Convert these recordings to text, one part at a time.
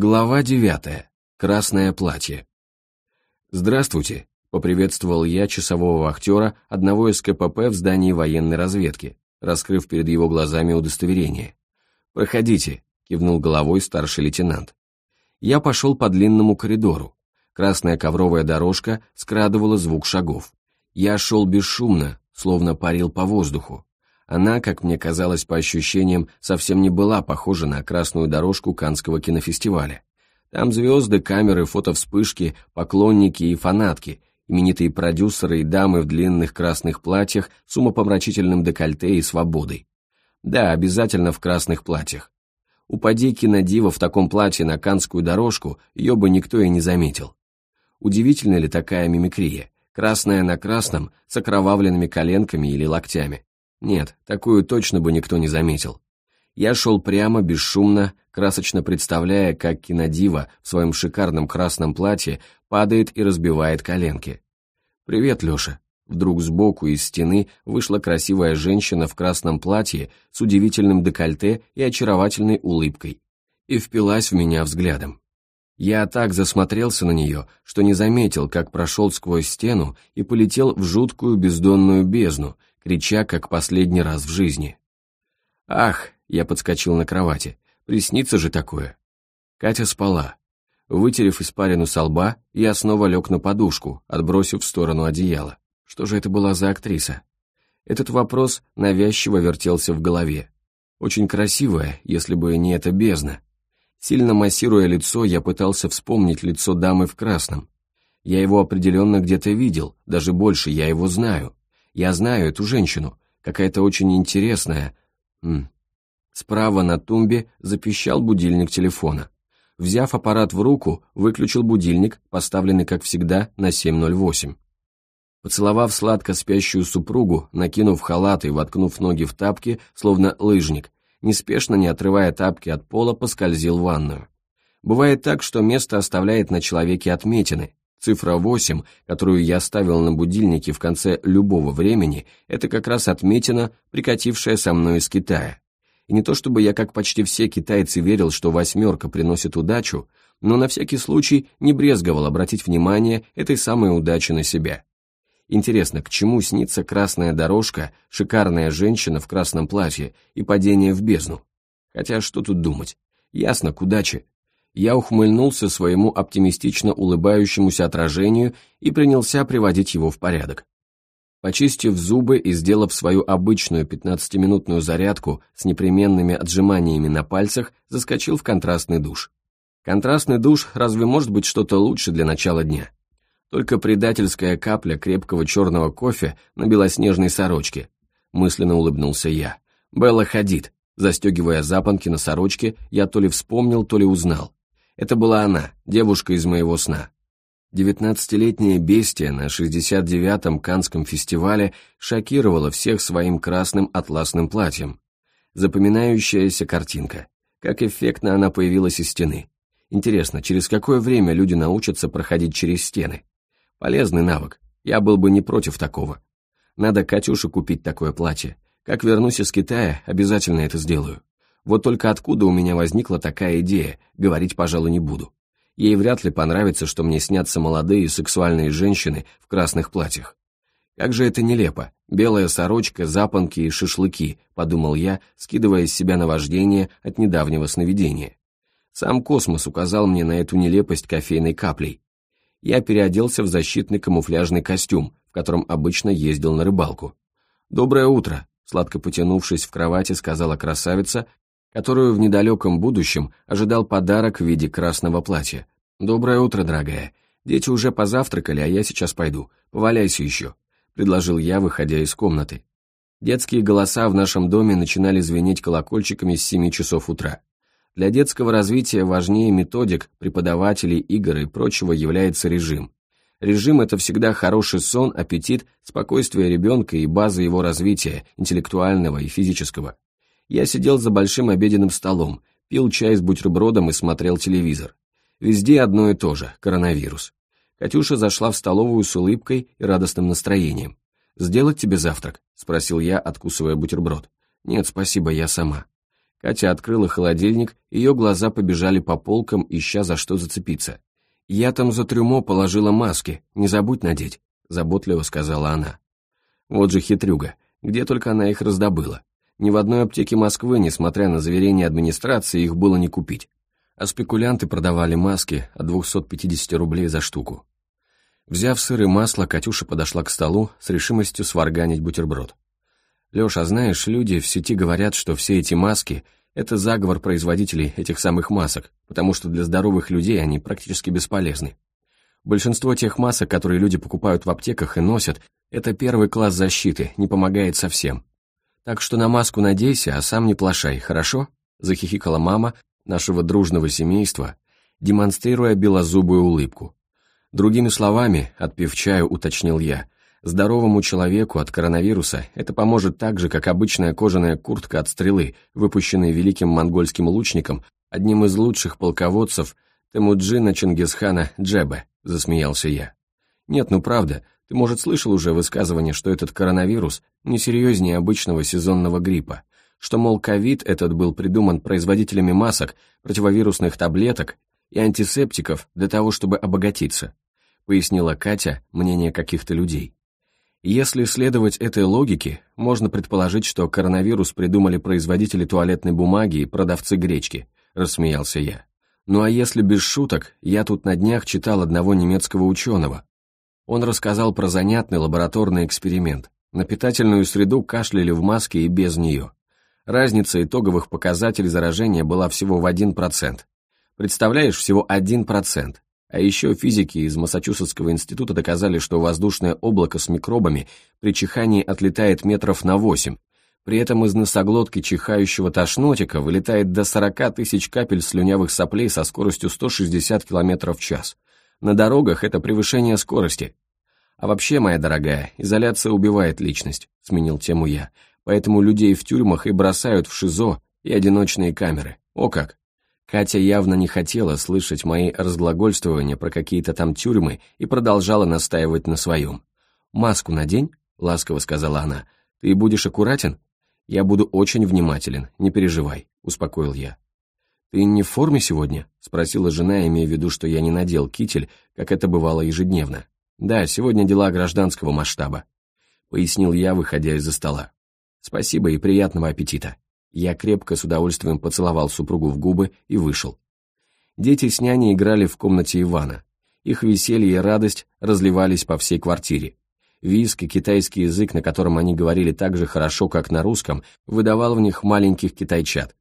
Глава девятая. Красное платье. «Здравствуйте», — поприветствовал я часового вахтера одного из КПП в здании военной разведки, раскрыв перед его глазами удостоверение. «Проходите», — кивнул головой старший лейтенант. Я пошел по длинному коридору. Красная ковровая дорожка скрадывала звук шагов. Я шел бесшумно, словно парил по воздуху. Она, как мне казалось по ощущениям, совсем не была похожа на красную дорожку Канского кинофестиваля. Там звезды, камеры, фотовспышки, поклонники и фанатки, именитые продюсеры и дамы в длинных красных платьях с умопомрачительным декольте и свободой. Да, обязательно в красных платьях. Упади кинодива в таком платье на канскую дорожку, ее бы никто и не заметил. Удивительна ли такая мимикрия? Красная на красном, с окровавленными коленками или локтями. Нет, такую точно бы никто не заметил. Я шел прямо, бесшумно, красочно представляя, как кинодива в своем шикарном красном платье падает и разбивает коленки. «Привет, Леша». Вдруг сбоку из стены вышла красивая женщина в красном платье с удивительным декольте и очаровательной улыбкой и впилась в меня взглядом. Я так засмотрелся на нее, что не заметил, как прошел сквозь стену и полетел в жуткую бездонную бездну, крича, как последний раз в жизни. «Ах!» — я подскочил на кровати. «Приснится же такое!» Катя спала. Вытерев испарину со лба, я снова лег на подушку, отбросив в сторону одеяла. Что же это была за актриса? Этот вопрос навязчиво вертелся в голове. Очень красивая, если бы не эта бездна. Сильно массируя лицо, я пытался вспомнить лицо дамы в красном. Я его определенно где-то видел, даже больше, я его знаю. Я знаю эту женщину, какая-то очень интересная. М. Справа на тумбе запищал будильник телефона. Взяв аппарат в руку, выключил будильник, поставленный, как всегда, на 7.08. Поцеловав сладко спящую супругу, накинув халат и воткнув ноги в тапки, словно лыжник, неспешно, не отрывая тапки от пола, поскользил в ванную. Бывает так, что место оставляет на человеке отметины, Цифра 8, которую я ставил на будильнике в конце любого времени, это как раз отметина, прикатившая со мной из Китая. И не то чтобы я, как почти все китайцы, верил, что восьмерка приносит удачу, но на всякий случай не брезговал обратить внимание этой самой удачи на себя. Интересно, к чему снится красная дорожка, шикарная женщина в красном платье и падение в бездну? Хотя что тут думать? Ясно, к удаче. Я ухмыльнулся своему оптимистично улыбающемуся отражению и принялся приводить его в порядок. Почистив зубы и сделав свою обычную 15-минутную зарядку с непременными отжиманиями на пальцах, заскочил в контрастный душ. Контрастный душ разве может быть что-то лучше для начала дня? Только предательская капля крепкого черного кофе на белоснежной сорочке. Мысленно улыбнулся я. Белла ходит. Застегивая запонки на сорочке, я то ли вспомнил, то ли узнал. Это была она, девушка из моего сна. Девятнадцатилетняя бестия на 69-м Канском фестивале шокировала всех своим красным атласным платьем. Запоминающаяся картинка. Как эффектно она появилась из стены. Интересно, через какое время люди научатся проходить через стены? Полезный навык. Я был бы не против такого. Надо Катюше купить такое платье. Как вернусь из Китая, обязательно это сделаю. Вот только откуда у меня возникла такая идея, говорить, пожалуй, не буду. Ей вряд ли понравится, что мне снятся молодые сексуальные женщины в красных платьях. Как же это нелепо. Белая сорочка, запонки и шашлыки, подумал я, скидывая с себя наваждение от недавнего сновидения. Сам космос указал мне на эту нелепость кофейной каплей. Я переоделся в защитный камуфляжный костюм, в котором обычно ездил на рыбалку. «Доброе утро», сладко потянувшись в кровати, сказала красавица, которую в недалеком будущем ожидал подарок в виде красного платья. «Доброе утро, дорогая. Дети уже позавтракали, а я сейчас пойду. Поваляйся еще», — предложил я, выходя из комнаты. Детские голоса в нашем доме начинали звенеть колокольчиками с 7 часов утра. Для детского развития важнее методик, преподавателей, игр и прочего является режим. Режим – это всегда хороший сон, аппетит, спокойствие ребенка и база его развития, интеллектуального и физического. Я сидел за большим обеденным столом, пил чай с бутербродом и смотрел телевизор. Везде одно и то же – коронавирус. Катюша зашла в столовую с улыбкой и радостным настроением. «Сделать тебе завтрак?» – спросил я, откусывая бутерброд. «Нет, спасибо, я сама». Катя открыла холодильник, ее глаза побежали по полкам, ища за что зацепиться. «Я там за трюмо положила маски, не забудь надеть», — заботливо сказала она. Вот же хитрюга, где только она их раздобыла. Ни в одной аптеке Москвы, несмотря на заверение администрации, их было не купить. А спекулянты продавали маски от 250 рублей за штуку. Взяв сыр и масло, Катюша подошла к столу с решимостью сварганить бутерброд. «Леша, знаешь, люди в сети говорят, что все эти маски — это заговор производителей этих самых масок, потому что для здоровых людей они практически бесполезны. Большинство тех масок, которые люди покупают в аптеках и носят, это первый класс защиты, не помогает совсем. Так что на маску надейся, а сам не плашай, хорошо?» — захихикала мама нашего дружного семейства, демонстрируя белозубую улыбку. Другими словами, отпив чаю, уточнил я, здоровому человеку от коронавируса это поможет так же, как обычная кожаная куртка от стрелы, выпущенная великим монгольским лучником, одним из лучших полководцев Темуджина Чингисхана Джебе, засмеялся я. Нет, ну правда, ты, может, слышал уже высказывание, что этот коронавирус не серьезнее обычного сезонного гриппа, что, мол, ковид этот был придуман производителями масок, противовирусных таблеток и антисептиков для того, чтобы обогатиться, пояснила Катя мнение каких-то людей. Если следовать этой логике, можно предположить, что коронавирус придумали производители туалетной бумаги и продавцы гречки, рассмеялся я. Ну а если без шуток, я тут на днях читал одного немецкого ученого. Он рассказал про занятный лабораторный эксперимент. На питательную среду кашляли в маске и без нее. Разница итоговых показателей заражения была всего в 1%. Представляешь, всего 1%. А еще физики из Массачусетского института доказали, что воздушное облако с микробами при чихании отлетает метров на 8. При этом из носоглотки чихающего тошнотика вылетает до 40 тысяч капель слюнявых соплей со скоростью 160 км в час. На дорогах это превышение скорости. А вообще, моя дорогая, изоляция убивает личность, сменил тему я. Поэтому людей в тюрьмах и бросают в ШИЗО и одиночные камеры. О как! Катя явно не хотела слышать мои разглагольствования про какие-то там тюрьмы и продолжала настаивать на своем. «Маску надень», — ласково сказала она. «Ты будешь аккуратен?» «Я буду очень внимателен, не переживай», — успокоил я. «Ты не в форме сегодня?» — спросила жена, имея в виду, что я не надел китель, как это бывало ежедневно. «Да, сегодня дела гражданского масштаба», — пояснил я, выходя из-за стола. «Спасибо и приятного аппетита». Я крепко с удовольствием поцеловал супругу в губы и вышел. Дети с няней играли в комнате Ивана. Их веселье и радость разливались по всей квартире. Виск и китайский язык, на котором они говорили так же хорошо, как на русском, выдавал в них маленьких китайчат.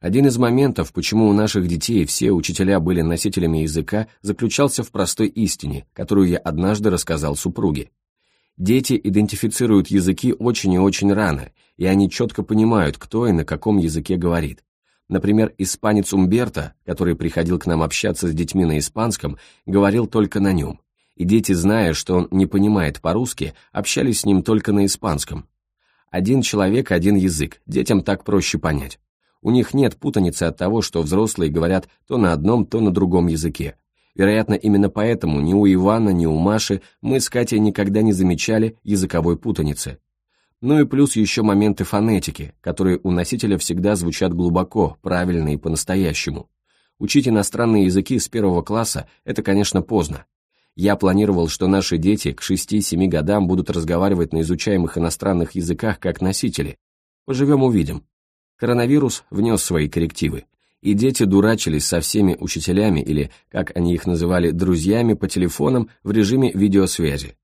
Один из моментов, почему у наших детей все учителя были носителями языка, заключался в простой истине, которую я однажды рассказал супруге. Дети идентифицируют языки очень и очень рано, и они четко понимают, кто и на каком языке говорит. Например, испанец Умберто, который приходил к нам общаться с детьми на испанском, говорил только на нем. И дети, зная, что он не понимает по-русски, общались с ним только на испанском. Один человек, один язык, детям так проще понять. У них нет путаницы от того, что взрослые говорят то на одном, то на другом языке. Вероятно, именно поэтому ни у Ивана, ни у Маши мы с Катей никогда не замечали языковой путаницы. Ну и плюс еще моменты фонетики, которые у носителя всегда звучат глубоко, правильно и по-настоящему. Учить иностранные языки с первого класса – это, конечно, поздно. Я планировал, что наши дети к 6-7 годам будут разговаривать на изучаемых иностранных языках как носители. Поживем-увидим. Коронавирус внес свои коррективы и дети дурачились со всеми учителями или, как они их называли, друзьями по телефонам в режиме видеосвязи.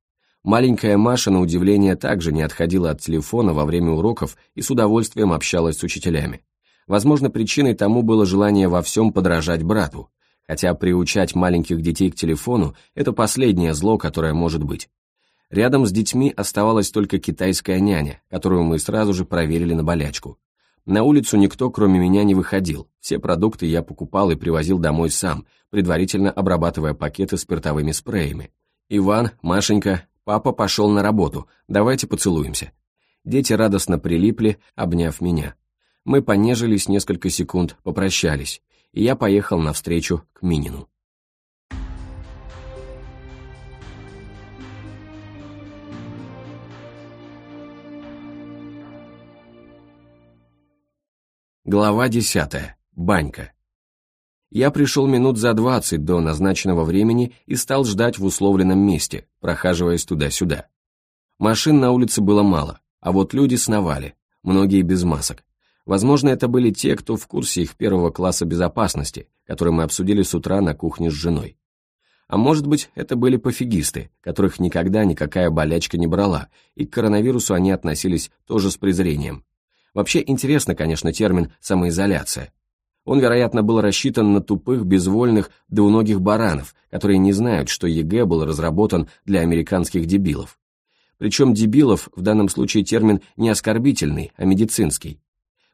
Маленькая Маша, на удивление, также не отходила от телефона во время уроков и с удовольствием общалась с учителями. Возможно, причиной тому было желание во всем подражать брату, хотя приучать маленьких детей к телефону – это последнее зло, которое может быть. Рядом с детьми оставалась только китайская няня, которую мы сразу же проверили на болячку. На улицу никто, кроме меня, не выходил. Все продукты я покупал и привозил домой сам, предварительно обрабатывая пакеты спиртовыми спреями. «Иван, Машенька, папа пошел на работу, давайте поцелуемся». Дети радостно прилипли, обняв меня. Мы понежились несколько секунд, попрощались, и я поехал навстречу к Минину. Глава 10. Банька. Я пришел минут за двадцать до назначенного времени и стал ждать в условленном месте, прохаживаясь туда-сюда. Машин на улице было мало, а вот люди сновали, многие без масок. Возможно, это были те, кто в курсе их первого класса безопасности, который мы обсудили с утра на кухне с женой. А может быть, это были пофигисты, которых никогда никакая болячка не брала, и к коронавирусу они относились тоже с презрением. Вообще интересно, конечно, термин «самоизоляция». Он, вероятно, был рассчитан на тупых, безвольных, двуногих баранов, которые не знают, что ЕГЭ был разработан для американских дебилов. Причем дебилов в данном случае термин не оскорбительный, а медицинский.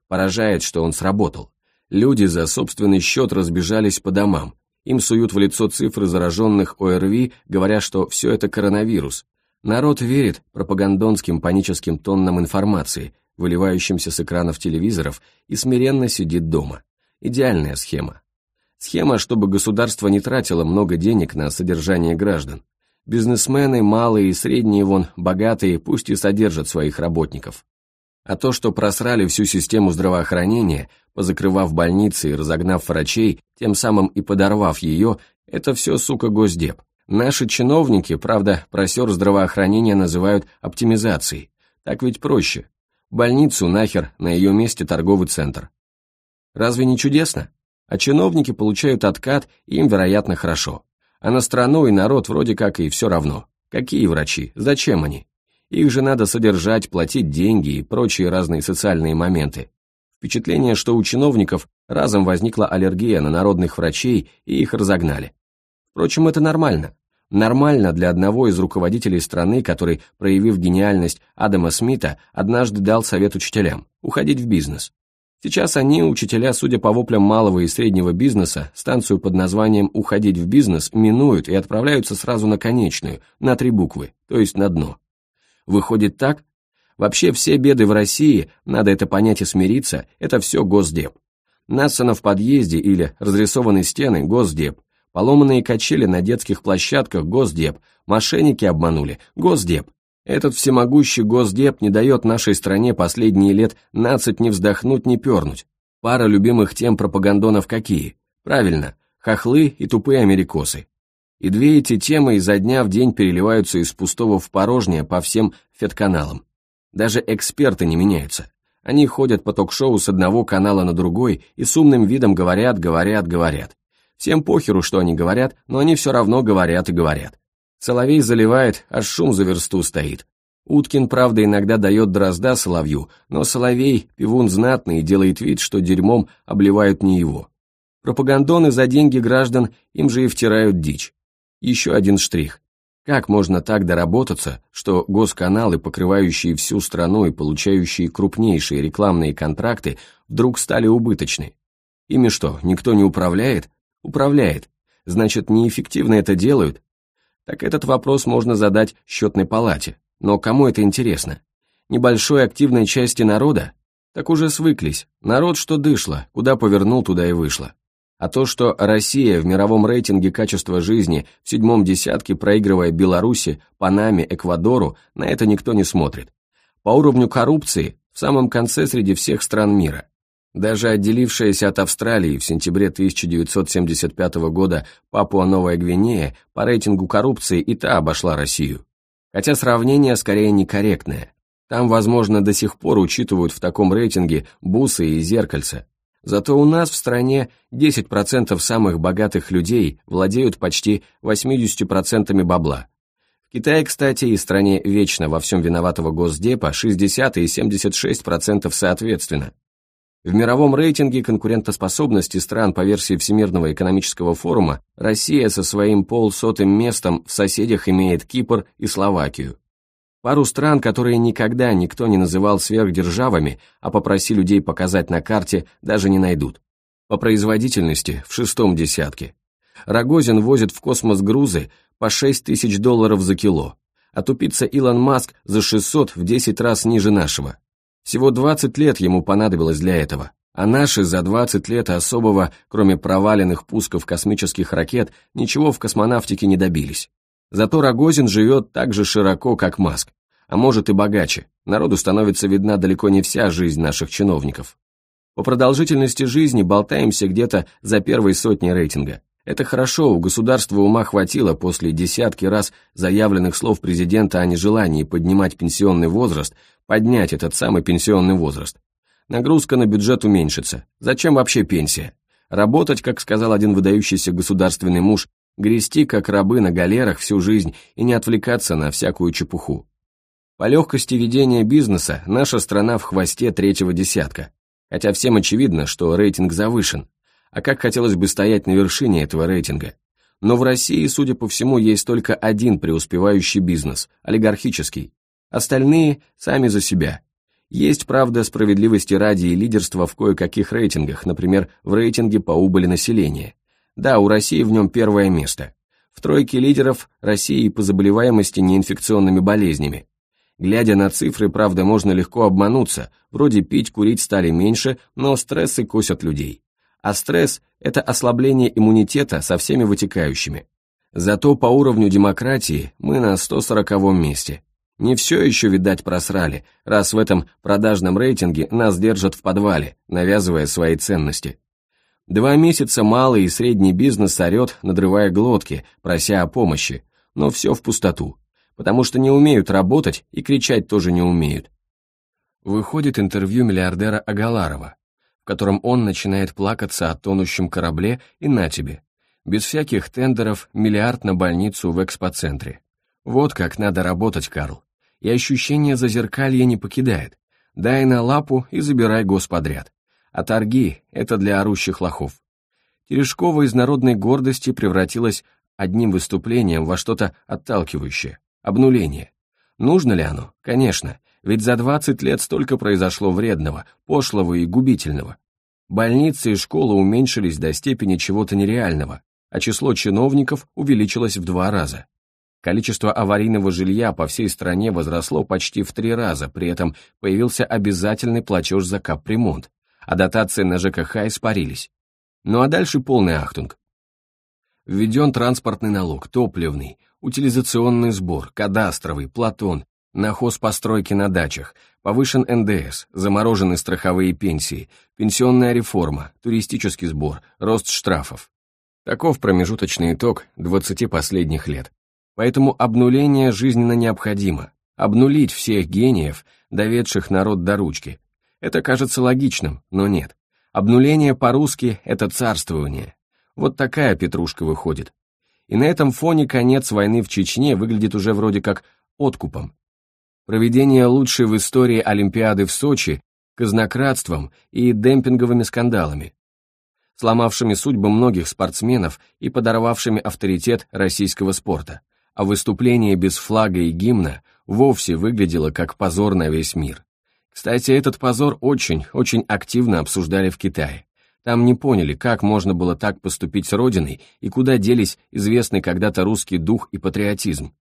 Поражает, что он сработал. Люди за собственный счет разбежались по домам. Им суют в лицо цифры зараженных ОРВИ, говоря, что все это коронавирус. Народ верит пропагандонским паническим тоннам информации, выливающимся с экранов телевизоров, и смиренно сидит дома. Идеальная схема. Схема, чтобы государство не тратило много денег на содержание граждан. Бизнесмены, малые и средние вон, богатые, пусть и содержат своих работников. А то, что просрали всю систему здравоохранения, позакрывав больницы и разогнав врачей, тем самым и подорвав ее, это все, сука, госдеп. Наши чиновники, правда, просер здравоохранения называют оптимизацией. Так ведь проще. Больницу нахер, на ее месте торговый центр. Разве не чудесно? А чиновники получают откат, им, вероятно, хорошо. А на страну и народ вроде как и все равно. Какие врачи? Зачем они? Их же надо содержать, платить деньги и прочие разные социальные моменты. Впечатление, что у чиновников разом возникла аллергия на народных врачей и их разогнали. Впрочем, это нормально. Нормально для одного из руководителей страны, который, проявив гениальность Адама Смита, однажды дал совет учителям – уходить в бизнес. Сейчас они, учителя, судя по воплям малого и среднего бизнеса, станцию под названием «Уходить в бизнес» минуют и отправляются сразу на конечную, на три буквы, то есть на дно. Выходит так? Вообще все беды в России, надо это понять и смириться, это все Госдеп. Насана в подъезде или разрисованные стены – Госдеп. Поломанные качели на детских площадках – Госдеп. Мошенники обманули – Госдеп. Этот всемогущий Госдеп не дает нашей стране последние лет нацать не вздохнуть, не пернуть. Пара любимых тем пропагандонов какие? Правильно, хохлы и тупые америкосы. И две эти темы изо дня в день переливаются из пустого в порожнее по всем федканалам. Даже эксперты не меняются. Они ходят по ток-шоу с одного канала на другой и с умным видом говорят, говорят, говорят. Всем похеру, что они говорят, но они все равно говорят и говорят. Соловей заливает, аж шум за версту стоит. Уткин, правда, иногда дает дрозда соловью, но Соловей, пивун знатный, делает вид, что дерьмом обливают не его. Пропагандоны за деньги граждан им же и втирают дичь. Еще один штрих. Как можно так доработаться, что госканалы, покрывающие всю страну и получающие крупнейшие рекламные контракты, вдруг стали убыточны? Ими что, никто не управляет? Управляет. Значит, неэффективно это делают? Так этот вопрос можно задать счетной палате. Но кому это интересно? Небольшой активной части народа? Так уже свыклись. Народ что дышло, куда повернул, туда и вышло. А то, что Россия в мировом рейтинге качества жизни в седьмом десятке, проигрывая Беларуси, Панаме, Эквадору, на это никто не смотрит. По уровню коррупции в самом конце среди всех стран мира. Даже отделившаяся от Австралии в сентябре 1975 года Папуа-Новая Гвинея по рейтингу коррупции и та обошла Россию. Хотя сравнение скорее некорректное. Там, возможно, до сих пор учитывают в таком рейтинге бусы и зеркальца. Зато у нас в стране 10% самых богатых людей владеют почти 80% бабла. В Китае, кстати, и стране вечно во всем виноватого Госдепа 60 и 76% соответственно. В мировом рейтинге конкурентоспособности стран по версии Всемирного экономического форума Россия со своим полсотым местом в соседях имеет Кипр и Словакию. Пару стран, которые никогда никто не называл сверхдержавами, а попроси людей показать на карте, даже не найдут. По производительности в шестом десятке. Рогозин возит в космос грузы по 6 тысяч долларов за кило, а тупица Илон Маск за 600 в 10 раз ниже нашего. Всего 20 лет ему понадобилось для этого, а наши за 20 лет особого, кроме проваленных пусков космических ракет, ничего в космонавтике не добились. Зато Рогозин живет так же широко, как Маск, а может и богаче, народу становится видна далеко не вся жизнь наших чиновников. По продолжительности жизни болтаемся где-то за первой сотни рейтинга. Это хорошо, у государства ума хватило после десятки раз заявленных слов президента о нежелании поднимать пенсионный возраст, поднять этот самый пенсионный возраст. Нагрузка на бюджет уменьшится. Зачем вообще пенсия? Работать, как сказал один выдающийся государственный муж, грести, как рабы на галерах всю жизнь и не отвлекаться на всякую чепуху. По легкости ведения бизнеса наша страна в хвосте третьего десятка, хотя всем очевидно, что рейтинг завышен, а как хотелось бы стоять на вершине этого рейтинга. Но в России, судя по всему, есть только один преуспевающий бизнес – олигархический. Остальные – сами за себя. Есть, правда, справедливости ради и лидерство в кое-каких рейтингах, например, в рейтинге по убыли населения. Да, у России в нем первое место. В тройке лидеров России по заболеваемости неинфекционными болезнями, Глядя на цифры, правда, можно легко обмануться, вроде пить, курить стали меньше, но стрессы косят людей. А стресс – это ослабление иммунитета со всеми вытекающими. Зато по уровню демократии мы на 140-м месте. Не все еще, видать, просрали, раз в этом продажном рейтинге нас держат в подвале, навязывая свои ценности. Два месяца малый и средний бизнес орет, надрывая глотки, прося о помощи, но все в пустоту потому что не умеют работать и кричать тоже не умеют. Выходит интервью миллиардера Агаларова, котором он начинает плакаться о тонущем корабле и на тебе. Без всяких тендеров миллиард на больницу в экспоцентре. Вот как надо работать, Карл. И ощущение зазеркалья не покидает. Дай на лапу и забирай господряд. А торги — это для орущих лохов. Терешкова из народной гордости превратилась одним выступлением во что-то отталкивающее. Обнуление. Нужно ли оно? Конечно, ведь за 20 лет столько произошло вредного, пошлого и губительного. Больницы и школы уменьшились до степени чего-то нереального, а число чиновников увеличилось в два раза. Количество аварийного жилья по всей стране возросло почти в три раза, при этом появился обязательный платеж за капремонт, а дотации на ЖКХ испарились. Ну а дальше полный ахтунг. Введен транспортный налог, топливный, утилизационный сбор, кадастровый, платон, на хозпостройки на дачах, повышен НДС, заморожены страховые пенсии, пенсионная реформа, туристический сбор, рост штрафов. Таков промежуточный итог 20 последних лет. Поэтому обнуление жизненно необходимо. Обнулить всех гениев, доведших народ до ручки. Это кажется логичным, но нет. Обнуление по-русски – это царствование. Вот такая петрушка выходит. И на этом фоне конец войны в Чечне выглядит уже вроде как откупом. Проведение лучшей в истории Олимпиады в Сочи казнократством и демпинговыми скандалами, сломавшими судьбы многих спортсменов и подорвавшими авторитет российского спорта, а выступление без флага и гимна вовсе выглядело как позор на весь мир. Кстати, этот позор очень, очень активно обсуждали в Китае. Там не поняли, как можно было так поступить с Родиной и куда делись известный когда-то русский дух и патриотизм.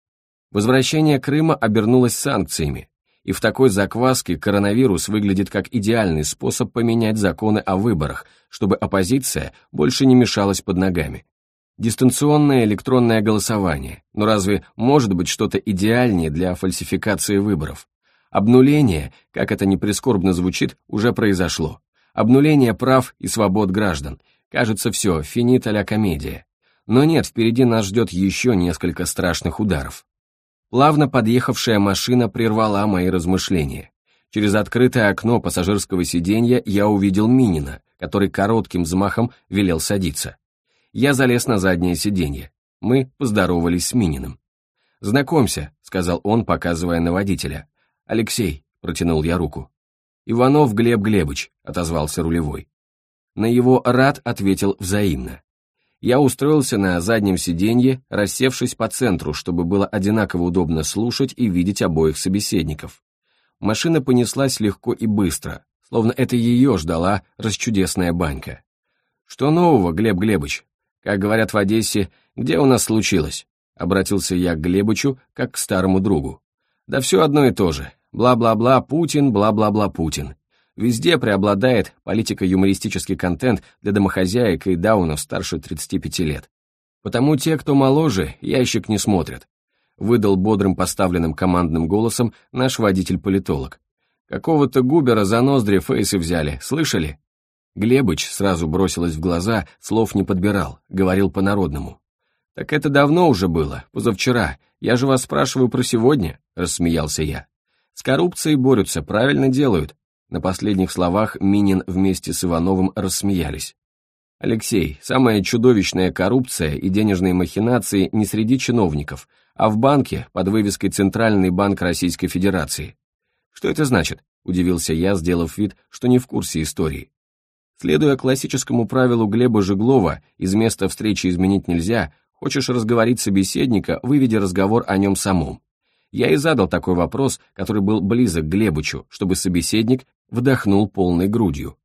Возвращение Крыма обернулось санкциями, и в такой закваске коронавирус выглядит как идеальный способ поменять законы о выборах, чтобы оппозиция больше не мешалась под ногами. Дистанционное электронное голосование, но разве может быть что-то идеальнее для фальсификации выборов? Обнуление, как это не прискорбно звучит, уже произошло обнуление прав и свобод граждан. Кажется, все, финит а комедия. Но нет, впереди нас ждет еще несколько страшных ударов. Плавно подъехавшая машина прервала мои размышления. Через открытое окно пассажирского сиденья я увидел Минина, который коротким взмахом велел садиться. Я залез на заднее сиденье. Мы поздоровались с Мининым. «Знакомься», — сказал он, показывая на водителя. «Алексей», — протянул я руку. «Иванов Глеб Глебыч», — отозвался рулевой. На его «рад» ответил взаимно. Я устроился на заднем сиденье, рассевшись по центру, чтобы было одинаково удобно слушать и видеть обоих собеседников. Машина понеслась легко и быстро, словно это ее ждала расчудесная банька. «Что нового, Глеб Глебыч? Как говорят в Одессе, где у нас случилось?» Обратился я к Глебычу, как к старому другу. «Да все одно и то же. Бла-бла-бла, Путин, бла-бла-бла, Путин. Везде преобладает политико-юмористический контент для домохозяек и даунов старше 35 лет. Потому те, кто моложе, ящик не смотрят. Выдал бодрым поставленным командным голосом наш водитель-политолог. Какого-то губера за ноздри фейсы взяли, слышали? Глебыч сразу бросилось в глаза, слов не подбирал, говорил по-народному. «Так это давно уже было, позавчера. Я же вас спрашиваю про сегодня», — рассмеялся я. «С коррупцией борются, правильно делают». На последних словах Минин вместе с Ивановым рассмеялись. «Алексей, самая чудовищная коррупция и денежные махинации не среди чиновников, а в банке под вывеской «Центральный банк Российской Федерации». «Что это значит?» – удивился я, сделав вид, что не в курсе истории. Следуя классическому правилу Глеба Жеглова «из места встречи изменить нельзя», хочешь разговорить собеседника, выведи разговор о нем самом. Я и задал такой вопрос, который был близок к Глебычу, чтобы собеседник вдохнул полной грудью.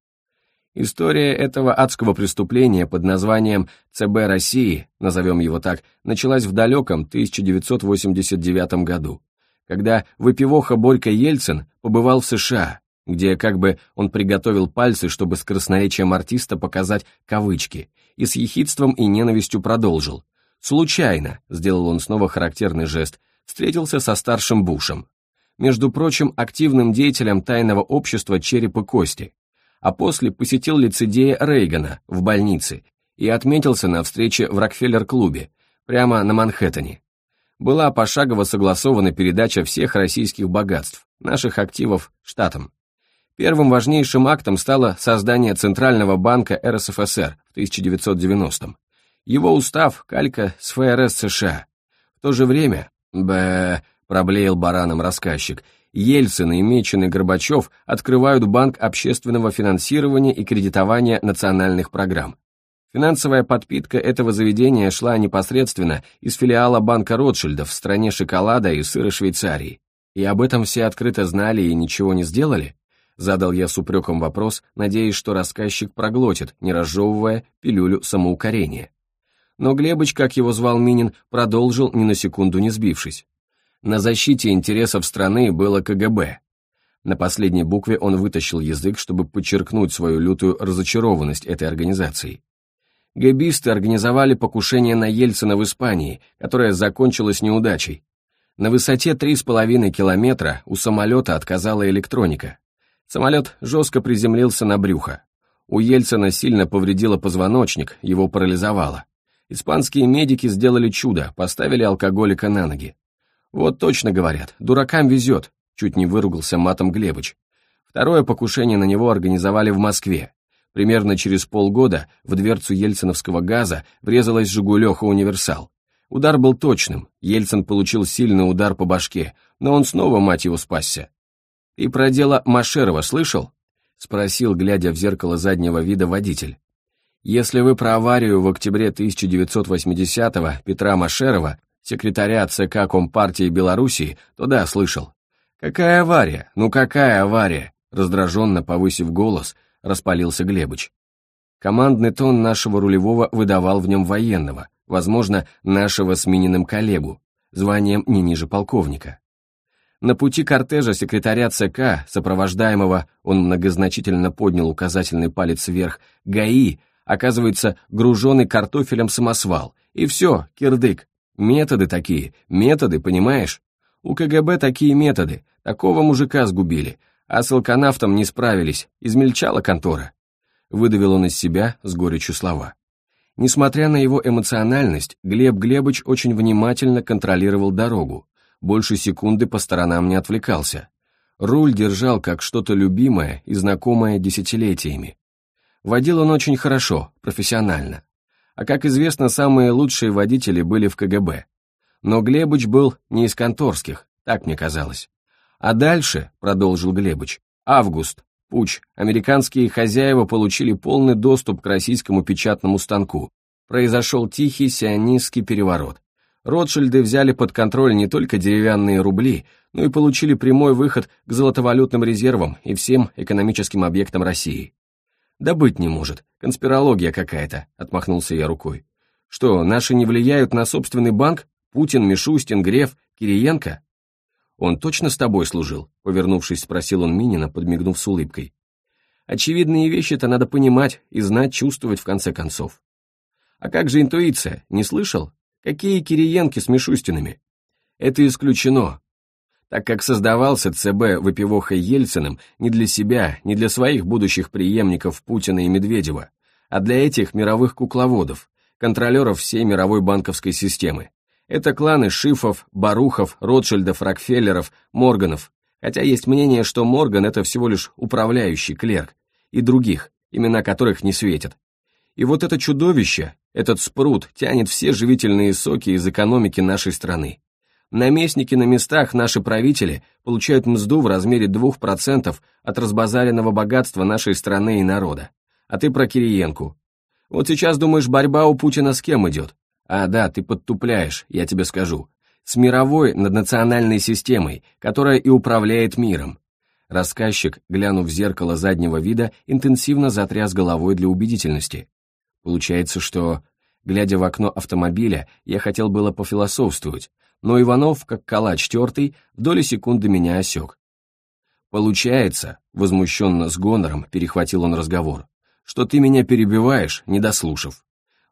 История этого адского преступления под названием ЦБ России, назовем его так, началась в далеком 1989 году, когда выпивоха Борька Ельцин побывал в США, где как бы он приготовил пальцы, чтобы с красноречием артиста показать кавычки, и с ехидством и ненавистью продолжил. «Случайно», — сделал он снова характерный жест, встретился со старшим Бушем. Между прочим, активным деятелем тайного общества «Череп и кости», а после посетил лицедея Рейгана в больнице и отметился на встрече в Рокфеллер-клубе, прямо на Манхэттене. Была пошагово согласована передача всех российских богатств, наших активов, штатам. Первым важнейшим актом стало создание Центрального банка РСФСР в 1990-м. Его устав – калька с ФРС США. В то же время, б проблеял бараном рассказчик, Ельцин и Мечин и Горбачев открывают банк общественного финансирования и кредитования национальных программ. Финансовая подпитка этого заведения шла непосредственно из филиала банка Ротшильдов в стране шоколада и сыра Швейцарии. И об этом все открыто знали и ничего не сделали? Задал я с упреком вопрос, надеясь, что рассказчик проглотит, не разжевывая пилюлю самоукорения. Но Глебыч, как его звал Минин, продолжил, ни на секунду не сбившись. На защите интересов страны было КГБ. На последней букве он вытащил язык, чтобы подчеркнуть свою лютую разочарованность этой организации. Гэбисты организовали покушение на Ельцина в Испании, которое закончилось неудачей. На высоте 3,5 километра у самолета отказала электроника. Самолет жестко приземлился на брюхо. У Ельцина сильно повредило позвоночник, его парализовало. Испанские медики сделали чудо, поставили алкоголика на ноги. Вот точно говорят, дуракам везет, чуть не выругался матом Глебыч. Второе покушение на него организовали в Москве. Примерно через полгода в дверцу ельциновского газа врезалась «Жигулеха Универсал». Удар был точным, Ельцин получил сильный удар по башке, но он снова, мать его, спасся. «И про дело Машерова слышал?» — спросил, глядя в зеркало заднего вида водитель. «Если вы про аварию в октябре 1980-го Петра Машерова, секретаря ЦК Компартии Белоруссии, то да, слышал». «Какая авария? Ну какая авария?» Раздраженно повысив голос, распалился Глебыч. Командный тон нашего рулевого выдавал в нем военного, возможно, нашего смененным коллегу, званием не ниже полковника. На пути кортежа секретаря ЦК, сопровождаемого, он многозначительно поднял указательный палец вверх, ГАИ, оказывается, груженный картофелем самосвал. И все, кирдык. Методы такие, методы, понимаешь? У КГБ такие методы, такого мужика сгубили, а с алканавтом не справились, измельчала контора. Выдавил он из себя с горечью слова. Несмотря на его эмоциональность, Глеб Глебыч очень внимательно контролировал дорогу, больше секунды по сторонам не отвлекался. Руль держал как что-то любимое и знакомое десятилетиями. Водил он очень хорошо, профессионально. А как известно, самые лучшие водители были в КГБ. Но Глебыч был не из конторских, так мне казалось. А дальше, продолжил Глебыч, август, путь, американские хозяева получили полный доступ к российскому печатному станку. Произошел тихий сионистский переворот. Ротшильды взяли под контроль не только деревянные рубли, но и получили прямой выход к золотовалютным резервам и всем экономическим объектам России. «Да быть не может, конспирология какая-то», — отмахнулся я рукой. «Что, наши не влияют на собственный банк? Путин, Мишустин, Греф, Кириенко?» «Он точно с тобой служил?» — повернувшись, спросил он Минина, подмигнув с улыбкой. «Очевидные вещи-то надо понимать и знать, чувствовать в конце концов». «А как же интуиция, не слышал?» Какие Кириенки с Мишустинами? Это исключено. Так как создавался ЦБ выпивохой Ельциным не для себя, не для своих будущих преемников Путина и Медведева, а для этих мировых кукловодов, контролеров всей мировой банковской системы. Это кланы Шифов, Барухов, Ротшильдов, Рокфеллеров, Морганов, хотя есть мнение, что Морган это всего лишь управляющий клерк, и других, имена которых не светят. И вот это чудовище, этот спрут, тянет все живительные соки из экономики нашей страны. Наместники на местах, наши правители, получают мзду в размере 2% от разбазаренного богатства нашей страны и народа. А ты про Кириенку. Вот сейчас думаешь, борьба у Путина с кем идет? А да, ты подтупляешь, я тебе скажу. С мировой наднациональной системой, которая и управляет миром. Рассказчик, глянув в зеркало заднего вида, интенсивно затряс головой для убедительности. Получается, что, глядя в окно автомобиля, я хотел было пофилософствовать, но Иванов, как калач тертый, в доли секунды меня осек. «Получается», — возмущенно с гонором перехватил он разговор, «что ты меня перебиваешь, не дослушав.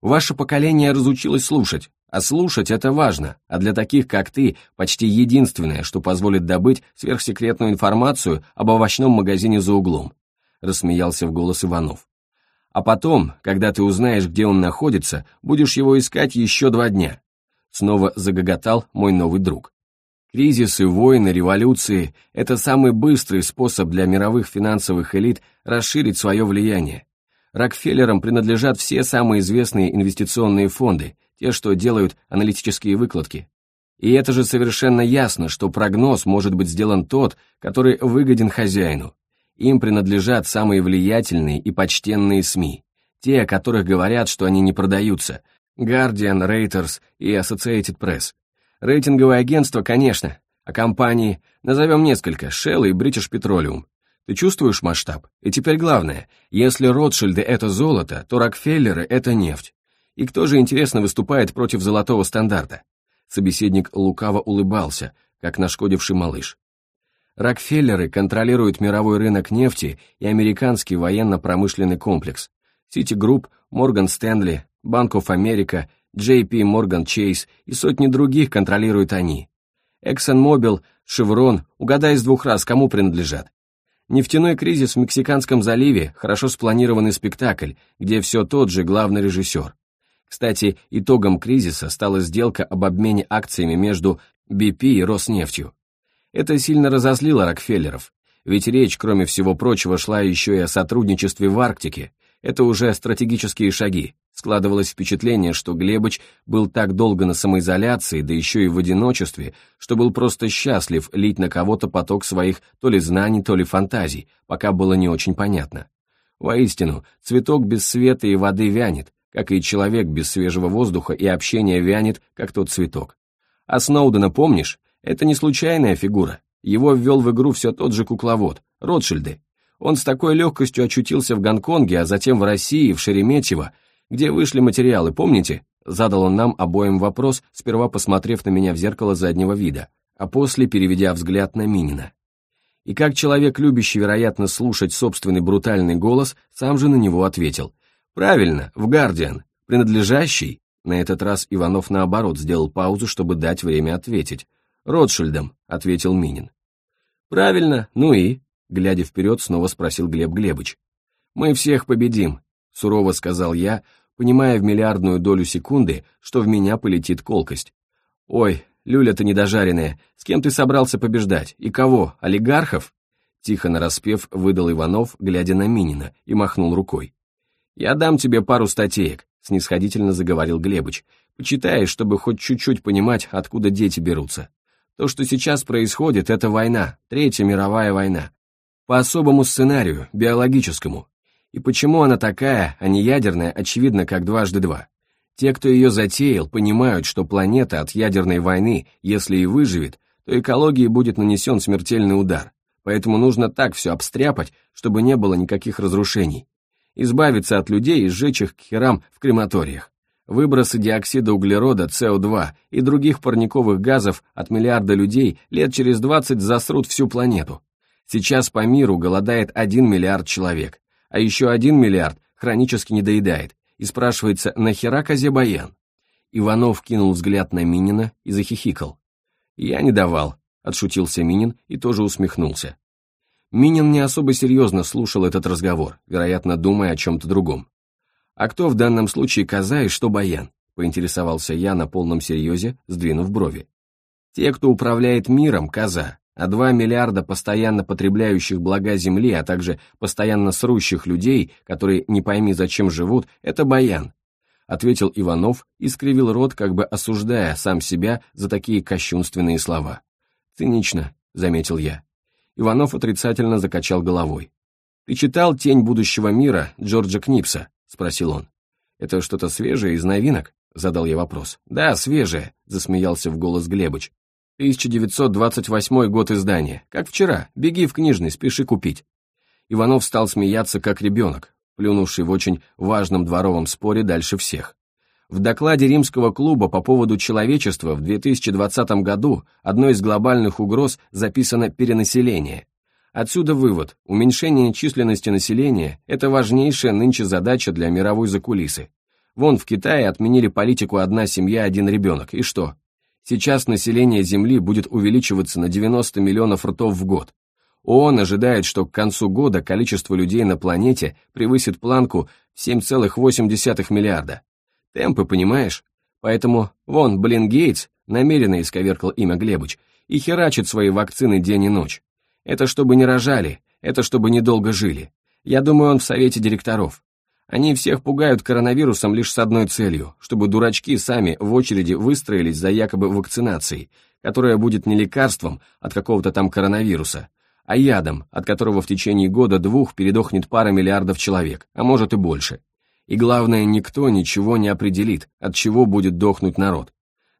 Ваше поколение разучилось слушать, а слушать это важно, а для таких, как ты, почти единственное, что позволит добыть сверхсекретную информацию об овощном магазине за углом», — рассмеялся в голос Иванов. «А потом, когда ты узнаешь, где он находится, будешь его искать еще два дня. Снова загоготал мой новый друг. Кризисы, войны, революции – это самый быстрый способ для мировых финансовых элит расширить свое влияние. Рокфеллерам принадлежат все самые известные инвестиционные фонды, те, что делают аналитические выкладки. И это же совершенно ясно, что прогноз может быть сделан тот, который выгоден хозяину. Им принадлежат самые влиятельные и почтенные СМИ, те, о которых говорят, что они не продаются – Guardian, Reuters и Associated Press. Рейтинговое агентство, конечно, а компании, назовем несколько, Shell и British Petroleum. Ты чувствуешь масштаб? И теперь главное, если Ротшильды — это золото, то Рокфеллеры — это нефть. И кто же, интересно, выступает против золотого стандарта? Собеседник лукаво улыбался, как нашкодивший малыш. Рокфеллеры контролируют мировой рынок нефти и американский военно-промышленный комплекс. Citigroup, Morgan Stanley, Bank of America, JP Morgan Chase и сотни других контролируют они. ExxonMobil, Chevron, угадай из двух раз, кому принадлежат. Нефтяной кризис в Мексиканском заливе – хорошо спланированный спектакль, где все тот же главный режиссер. Кстати, итогом кризиса стала сделка об обмене акциями между BP и Роснефтью. Это сильно разозлило Рокфеллеров, ведь речь, кроме всего прочего, шла еще и о сотрудничестве в Арктике. Это уже стратегические шаги. Складывалось впечатление, что Глебыч был так долго на самоизоляции, да еще и в одиночестве, что был просто счастлив лить на кого-то поток своих то ли знаний, то ли фантазий, пока было не очень понятно. Воистину, цветок без света и воды вянет, как и человек без свежего воздуха и общения вянет, как тот цветок. А Сноудена помнишь? Это не случайная фигура. Его ввел в игру все тот же кукловод, Ротшильды. Он с такой легкостью очутился в Гонконге, а затем в России, в Шереметьево, где вышли материалы, помните?» Задал он нам обоим вопрос, сперва посмотрев на меня в зеркало заднего вида, а после переведя взгляд на Минина. И как человек, любящий, вероятно, слушать собственный брутальный голос, сам же на него ответил. «Правильно, в «Гардиан», принадлежащий...» На этот раз Иванов наоборот сделал паузу, чтобы дать время ответить. «Ротшильдом», — ответил Минин. «Правильно, ну и?» Глядя вперед, снова спросил Глеб Глебыч. «Мы всех победим», сурово сказал я, понимая в миллиардную долю секунды, что в меня полетит колкость. «Ой, люля-то недожаренная, с кем ты собрался побеждать? И кого? Олигархов?» Тихо нараспев выдал Иванов, глядя на Минина, и махнул рукой. «Я дам тебе пару статеек», — снисходительно заговорил Глебыч. «Почитаешь, чтобы хоть чуть-чуть понимать, откуда дети берутся. То, что сейчас происходит, это война, Третья мировая война. По особому сценарию, биологическому, и почему она такая, а не ядерная, очевидно, как дважды два. Те, кто ее затеял, понимают, что планета от ядерной войны, если и выживет, то экологии будет нанесен смертельный удар. Поэтому нужно так все обстряпать, чтобы не было никаких разрушений. Избавиться от людей и сжечь их к херам в крематориях. Выбросы диоксида углерода, СО2 и других парниковых газов от миллиарда людей лет через 20 засрут всю планету. Сейчас по миру голодает 1 миллиард человек а еще один миллиард хронически недоедает, и спрашивается, нахера козе баян? Иванов кинул взгляд на Минина и захихикал. Я не давал, отшутился Минин и тоже усмехнулся. Минин не особо серьезно слушал этот разговор, вероятно, думая о чем-то другом. «А кто в данном случае коза и что баян?» — поинтересовался я на полном серьезе, сдвинув брови. «Те, кто управляет миром, коза, а 2 миллиарда постоянно потребляющих блага Земли, а также постоянно срущих людей, которые не пойми зачем живут, это баян, ответил Иванов и скривил рот, как бы осуждая сам себя за такие кощунственные слова. «Цинично», — заметил я. Иванов отрицательно закачал головой. «Ты читал «Тень будущего мира» Джорджа Книпса?» — спросил он. «Это что-то свежее из новинок?» — задал я вопрос. «Да, свежее», — засмеялся в голос Глебыч. 1928 год издания. Как вчера. Беги в книжный, спеши купить. Иванов стал смеяться, как ребенок, плюнувший в очень важном дворовом споре дальше всех. В докладе Римского клуба по поводу человечества в 2020 году одной из глобальных угроз записано перенаселение. Отсюда вывод, уменьшение численности населения – это важнейшая нынче задача для мировой закулисы. Вон в Китае отменили политику «одна семья, один ребенок», и что? Сейчас население Земли будет увеличиваться на 90 миллионов ртов в год. ООН ожидает, что к концу года количество людей на планете превысит планку 7,8 миллиарда. Темпы, понимаешь? Поэтому, вон, блин, Гейтс намеренно исковеркал имя Глебыч и херачит свои вакцины день и ночь. Это чтобы не рожали, это чтобы недолго жили. Я думаю, он в совете директоров. Они всех пугают коронавирусом лишь с одной целью, чтобы дурачки сами в очереди выстроились за якобы вакцинацией, которая будет не лекарством от какого-то там коронавируса, а ядом, от которого в течение года-двух передохнет пара миллиардов человек, а может и больше. И главное, никто ничего не определит, от чего будет дохнуть народ.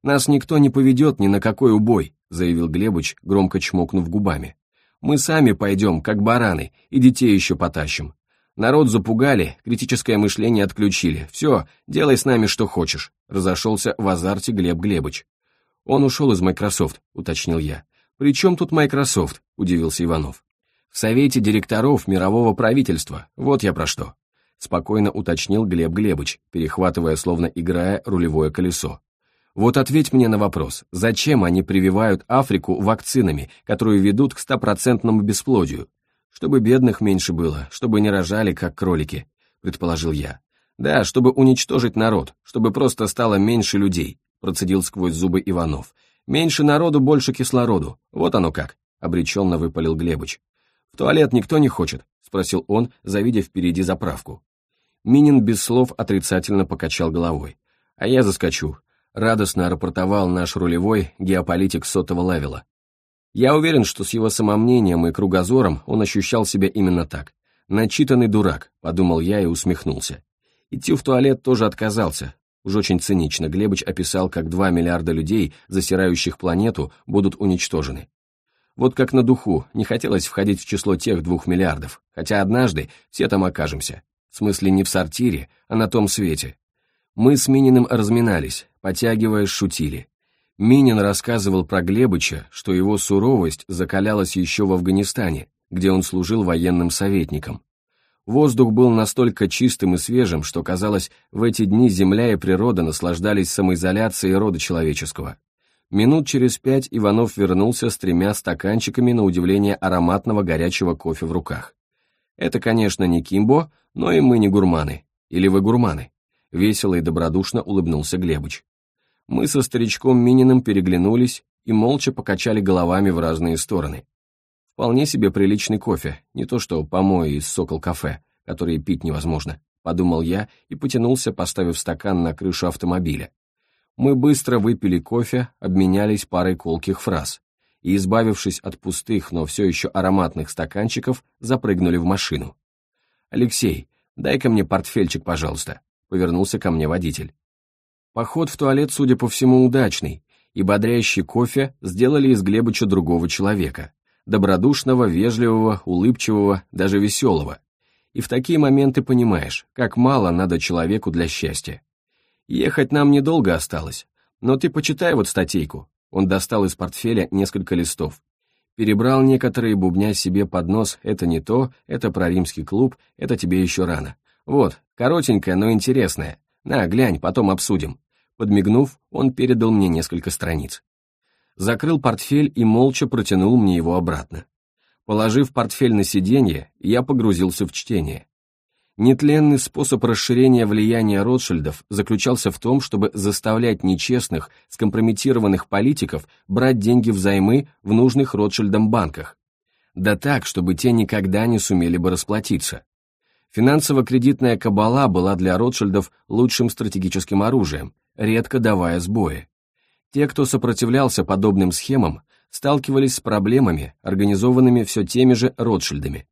Нас никто не поведет ни на какой убой, заявил Глебыч, громко чмокнув губами. Мы сами пойдем, как бараны, и детей еще потащим. Народ запугали, критическое мышление отключили. Все, делай с нами что хочешь», — разошелся в азарте Глеб Глебыч. «Он ушел из Microsoft», — уточнил я. «При чем тут Microsoft?» — удивился Иванов. «В совете директоров мирового правительства, вот я про что», — спокойно уточнил Глеб Глебыч, перехватывая, словно играя, рулевое колесо. «Вот ответь мне на вопрос, зачем они прививают Африку вакцинами, которые ведут к стопроцентному бесплодию? Чтобы бедных меньше было, чтобы не рожали, как кролики, предположил я. Да, чтобы уничтожить народ, чтобы просто стало меньше людей, процедил сквозь зубы Иванов. Меньше народу, больше кислороду. Вот оно как, обреченно выпалил Глебыч. В туалет никто не хочет, спросил он, завидев впереди заправку. Минин без слов отрицательно покачал головой. А я заскочу. Радостно рапортовал наш рулевой геополитик сотого левела. Я уверен, что с его самомнением и кругозором он ощущал себя именно так. «Начитанный дурак», — подумал я и усмехнулся. Идти в туалет тоже отказался. Уж очень цинично Глебыч описал, как два миллиарда людей, засирающих планету, будут уничтожены. Вот как на духу, не хотелось входить в число тех двух миллиардов, хотя однажды все там окажемся. В смысле не в сортире, а на том свете. Мы с Мининым разминались, потягиваясь, шутили. Минин рассказывал про Глебыча, что его суровость закалялась еще в Афганистане, где он служил военным советником. Воздух был настолько чистым и свежим, что, казалось, в эти дни земля и природа наслаждались самоизоляцией рода человеческого. Минут через пять Иванов вернулся с тремя стаканчиками на удивление ароматного горячего кофе в руках. Это, конечно, не Кимбо, но и мы не гурманы. Или вы гурманы? Весело и добродушно улыбнулся Глебыч. Мы со старичком Мининым переглянулись и молча покачали головами в разные стороны. Вполне себе приличный кофе, не то что помои из сокол-кафе, которые пить невозможно, подумал я и потянулся, поставив стакан на крышу автомобиля. Мы быстро выпили кофе, обменялись парой колких фраз и, избавившись от пустых, но все еще ароматных стаканчиков, запрыгнули в машину. «Алексей, дай-ка мне портфельчик, пожалуйста», — повернулся ко мне водитель. Поход в туалет, судя по всему, удачный, и бодрящий кофе сделали из Глебыча другого человека. Добродушного, вежливого, улыбчивого, даже веселого. И в такие моменты понимаешь, как мало надо человеку для счастья. Ехать нам недолго осталось, но ты почитай вот статейку. Он достал из портфеля несколько листов. Перебрал некоторые, бубня себе под нос, это не то, это про римский клуб, это тебе еще рано. Вот, коротенькая, но интересная. На, глянь, потом обсудим. Подмигнув, он передал мне несколько страниц. закрыл портфель и молча протянул мне его обратно. Положив портфель на сиденье, я погрузился в чтение. Нетленный способ расширения влияния Ротшильдов заключался в том, чтобы заставлять нечестных, скомпрометированных политиков брать деньги взаймы в нужных Ротшильдам банках. Да так, чтобы те никогда не сумели бы расплатиться. Финансово-кредитная кабала была для Ротшильдов лучшим стратегическим оружием, редко давая сбои. Те, кто сопротивлялся подобным схемам, сталкивались с проблемами, организованными все теми же Ротшильдами.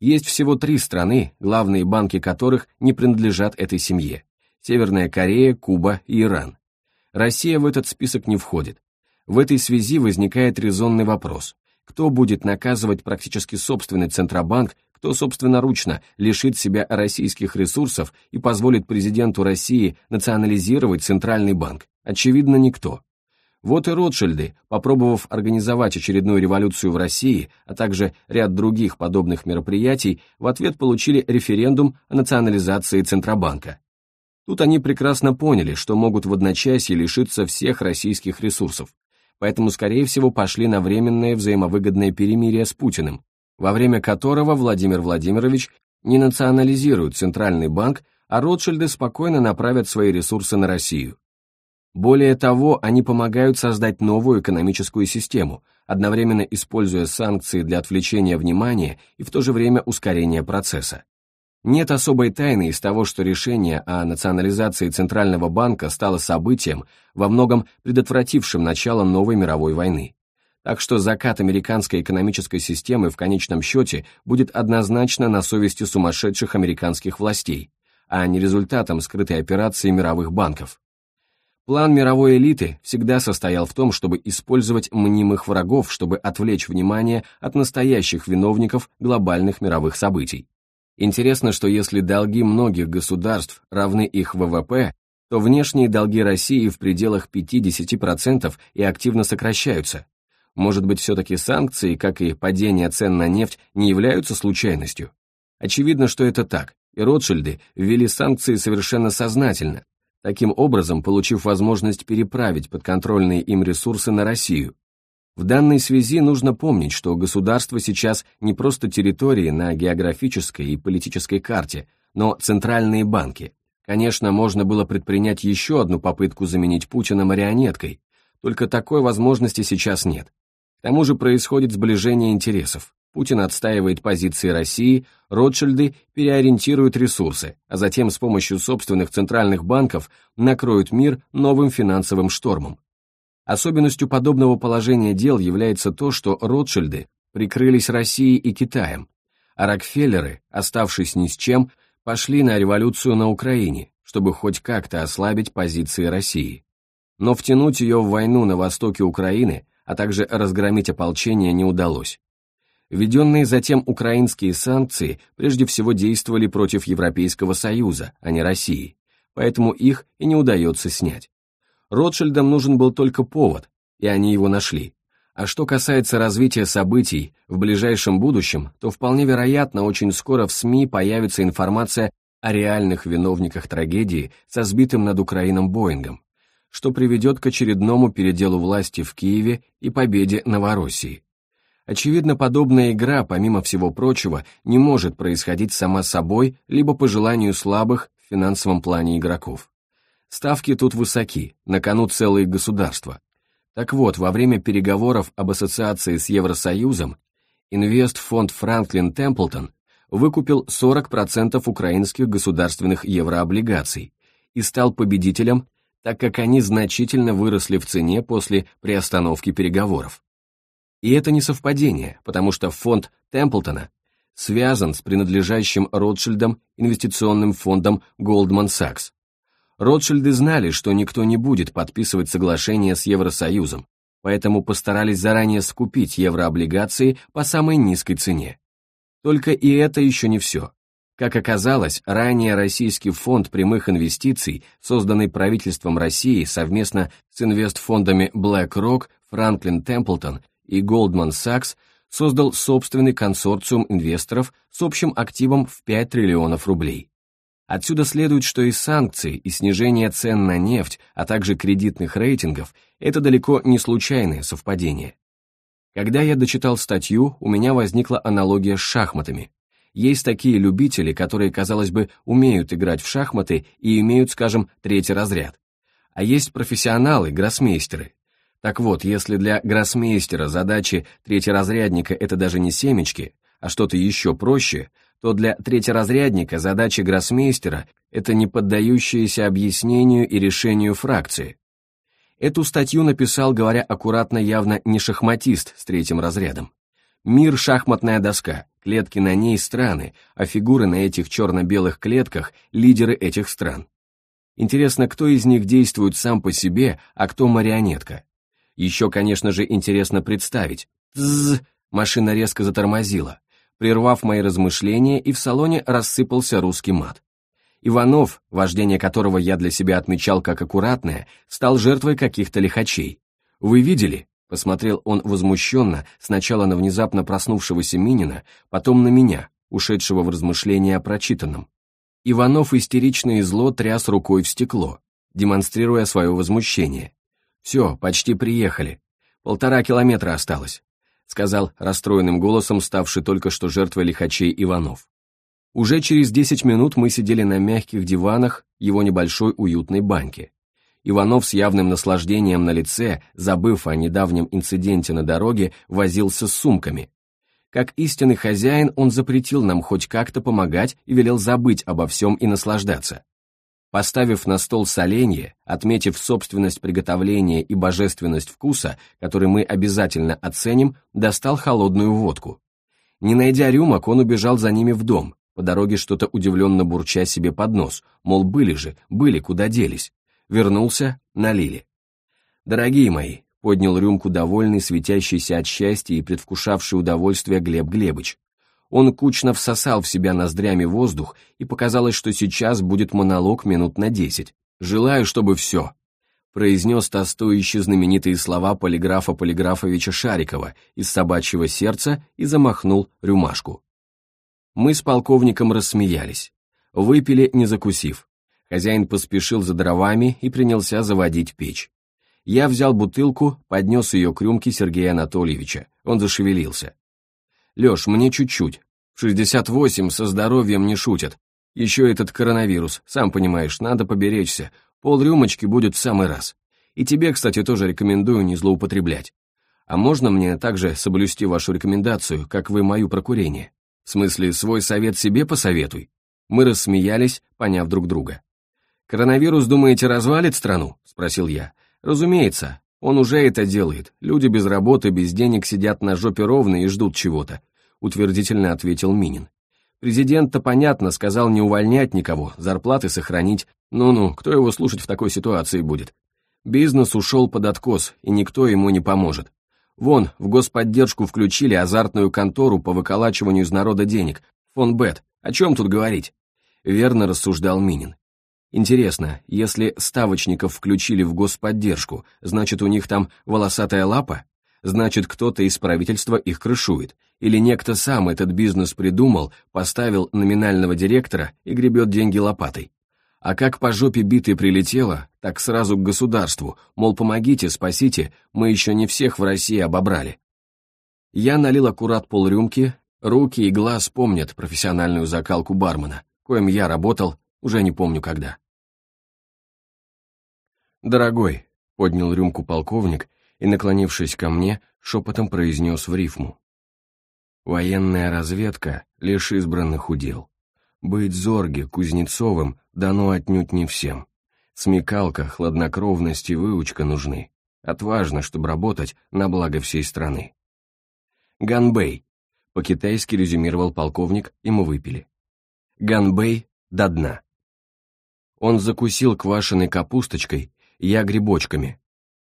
Есть всего три страны, главные банки которых не принадлежат этой семье. Северная Корея, Куба и Иран. Россия в этот список не входит. В этой связи возникает резонный вопрос. Кто будет наказывать практически собственный Центробанк, кто собственноручно лишит себя российских ресурсов и позволит президенту России национализировать Центральный банк? Очевидно, никто. Вот и Ротшильды, попробовав организовать очередную революцию в России, а также ряд других подобных мероприятий, в ответ получили референдум о национализации Центробанка. Тут они прекрасно поняли, что могут в одночасье лишиться всех российских ресурсов, поэтому, скорее всего, пошли на временное взаимовыгодное перемирие с Путиным, во время которого Владимир Владимирович не национализирует Центральный банк, а Ротшильды спокойно направят свои ресурсы на Россию. Более того, они помогают создать новую экономическую систему, одновременно используя санкции для отвлечения внимания и в то же время ускорения процесса. Нет особой тайны из того, что решение о национализации Центрального банка стало событием, во многом предотвратившим начало новой мировой войны. Так что закат американской экономической системы в конечном счете будет однозначно на совести сумасшедших американских властей, а не результатом скрытой операции мировых банков. План мировой элиты всегда состоял в том, чтобы использовать мнимых врагов, чтобы отвлечь внимание от настоящих виновников глобальных мировых событий. Интересно, что если долги многих государств равны их ВВП, то внешние долги России в пределах 50% и активно сокращаются. Может быть, все-таки санкции, как и падение цен на нефть, не являются случайностью? Очевидно, что это так, и Ротшильды ввели санкции совершенно сознательно, таким образом получив возможность переправить подконтрольные им ресурсы на Россию. В данной связи нужно помнить, что государство сейчас не просто территории на географической и политической карте, но центральные банки. Конечно, можно было предпринять еще одну попытку заменить Путина марионеткой, только такой возможности сейчас нет. К тому же происходит сближение интересов. Путин отстаивает позиции России, Ротшильды переориентируют ресурсы, а затем с помощью собственных центральных банков накроют мир новым финансовым штормом. Особенностью подобного положения дел является то, что Ротшильды прикрылись Россией и Китаем, а Рокфеллеры, оставшись ни с чем, пошли на революцию на Украине, чтобы хоть как-то ослабить позиции России. Но втянуть ее в войну на востоке Украины, а также разгромить ополчение не удалось. Введенные затем украинские санкции прежде всего действовали против Европейского Союза, а не России, поэтому их и не удается снять. Ротшильдам нужен был только повод, и они его нашли. А что касается развития событий в ближайшем будущем, то вполне вероятно, очень скоро в СМИ появится информация о реальных виновниках трагедии со сбитым над Украином Боингом, что приведет к очередному переделу власти в Киеве и победе Новороссии. Очевидно, подобная игра, помимо всего прочего, не может происходить сама собой, либо по желанию слабых в финансовом плане игроков. Ставки тут высоки, на кону целые государства. Так вот, во время переговоров об ассоциации с Евросоюзом, инвестфонд Франклин Темплтон выкупил 40% украинских государственных еврооблигаций и стал победителем, так как они значительно выросли в цене после приостановки переговоров. И это не совпадение, потому что фонд Темплтона связан с принадлежащим Ротшильдам инвестиционным фондом Goldman Sachs. Ротшильды знали, что никто не будет подписывать соглашение с Евросоюзом, поэтому постарались заранее скупить еврооблигации по самой низкой цене. Только и это еще не все. Как оказалось, ранее Российский фонд прямых инвестиций, созданный правительством России совместно с инвестфондами BlackRock, Franklin Templeton и Goldman Sachs создал собственный консорциум инвесторов с общим активом в 5 триллионов рублей. Отсюда следует, что и санкции, и снижение цен на нефть, а также кредитных рейтингов – это далеко не случайное совпадение. Когда я дочитал статью, у меня возникла аналогия с шахматами. Есть такие любители, которые, казалось бы, умеют играть в шахматы и имеют, скажем, третий разряд. А есть профессионалы, гроссмейстеры. Так вот, если для гроссмейстера задачи третьеразрядника это даже не семечки, а что-то еще проще, то для третьеразрядника задача гроссмейстера – это не поддающиеся объяснению и решению фракции. Эту статью написал, говоря аккуратно, явно не шахматист с третьим разрядом. Мир – шахматная доска, клетки на ней – страны, а фигуры на этих черно-белых клетках – лидеры этих стран. Интересно, кто из них действует сам по себе, а кто марионетка. Еще, конечно же, интересно представить. Тззз, машина резко затормозила прервав мои размышления, и в салоне рассыпался русский мат. Иванов, вождение которого я для себя отмечал как аккуратное, стал жертвой каких-то лихачей. «Вы видели?» — посмотрел он возмущенно, сначала на внезапно проснувшегося Минина, потом на меня, ушедшего в размышления о прочитанном. Иванов истерично и зло тряс рукой в стекло, демонстрируя свое возмущение. «Все, почти приехали. Полтора километра осталось сказал расстроенным голосом ставший только что жертвой лихачей Иванов. Уже через 10 минут мы сидели на мягких диванах его небольшой уютной банки. Иванов с явным наслаждением на лице, забыв о недавнем инциденте на дороге, возился с сумками. Как истинный хозяин, он запретил нам хоть как-то помогать и велел забыть обо всем и наслаждаться. Поставив на стол соленье, отметив собственность приготовления и божественность вкуса, который мы обязательно оценим, достал холодную водку. Не найдя рюмок, он убежал за ними в дом, по дороге что-то удивленно бурча себе под нос, мол, были же, были, куда делись. Вернулся, налили. «Дорогие мои», — поднял рюмку довольный, светящийся от счастья и предвкушавший удовольствие Глеб Глебыч, он кучно всосал в себя ноздрями воздух, и показалось, что сейчас будет монолог минут на десять. «Желаю, чтобы все», — произнес тостующие знаменитые слова полиграфа Полиграфовича Шарикова из собачьего сердца и замахнул рюмашку. Мы с полковником рассмеялись. Выпили, не закусив. Хозяин поспешил за дровами и принялся заводить печь. Я взял бутылку, поднес ее к рюмке Сергея Анатольевича. Он зашевелился. Леш, мне чуть-чуть. В 68 со здоровьем не шутят. Еще этот коронавирус, сам понимаешь, надо поберечься. Пол рюмочки будет в самый раз. И тебе, кстати, тоже рекомендую не злоупотреблять. А можно мне также соблюсти вашу рекомендацию, как вы мою про курение? В смысле, свой совет себе посоветуй? Мы рассмеялись, поняв друг друга. «Коронавирус, думаете, развалит страну?» — спросил я. «Разумеется, он уже это делает. Люди без работы, без денег сидят на жопе ровно и ждут чего-то», — утвердительно ответил Минин. Президент-то, понятно, сказал не увольнять никого, зарплаты сохранить. Ну-ну, кто его слушать в такой ситуации будет? Бизнес ушел под откос, и никто ему не поможет. Вон, в господдержку включили азартную контору по выколачиванию из народа денег. Фон Бет, о чем тут говорить? Верно рассуждал Минин. Интересно, если ставочников включили в господдержку, значит у них там волосатая лапа? Значит кто-то из правительства их крышует. Или некто сам этот бизнес придумал, поставил номинального директора и гребет деньги лопатой. А как по жопе битой прилетело, так сразу к государству, мол, помогите, спасите, мы еще не всех в России обобрали. Я налил аккурат полрюмки, руки и глаз помнят профессиональную закалку бармена, коим я работал уже не помню когда. «Дорогой», — поднял рюмку полковник и, наклонившись ко мне, шепотом произнес в рифму. «Военная разведка — лишь избранных удел. Быть Зорге, Кузнецовым дано отнюдь не всем. Смекалка, хладнокровность и выучка нужны. Отважно, чтобы работать на благо всей страны». «Ганбэй», — по-китайски резюмировал полковник, и мы выпили. «Ганбэй до дна». Он закусил квашеной капусточкой, я грибочками.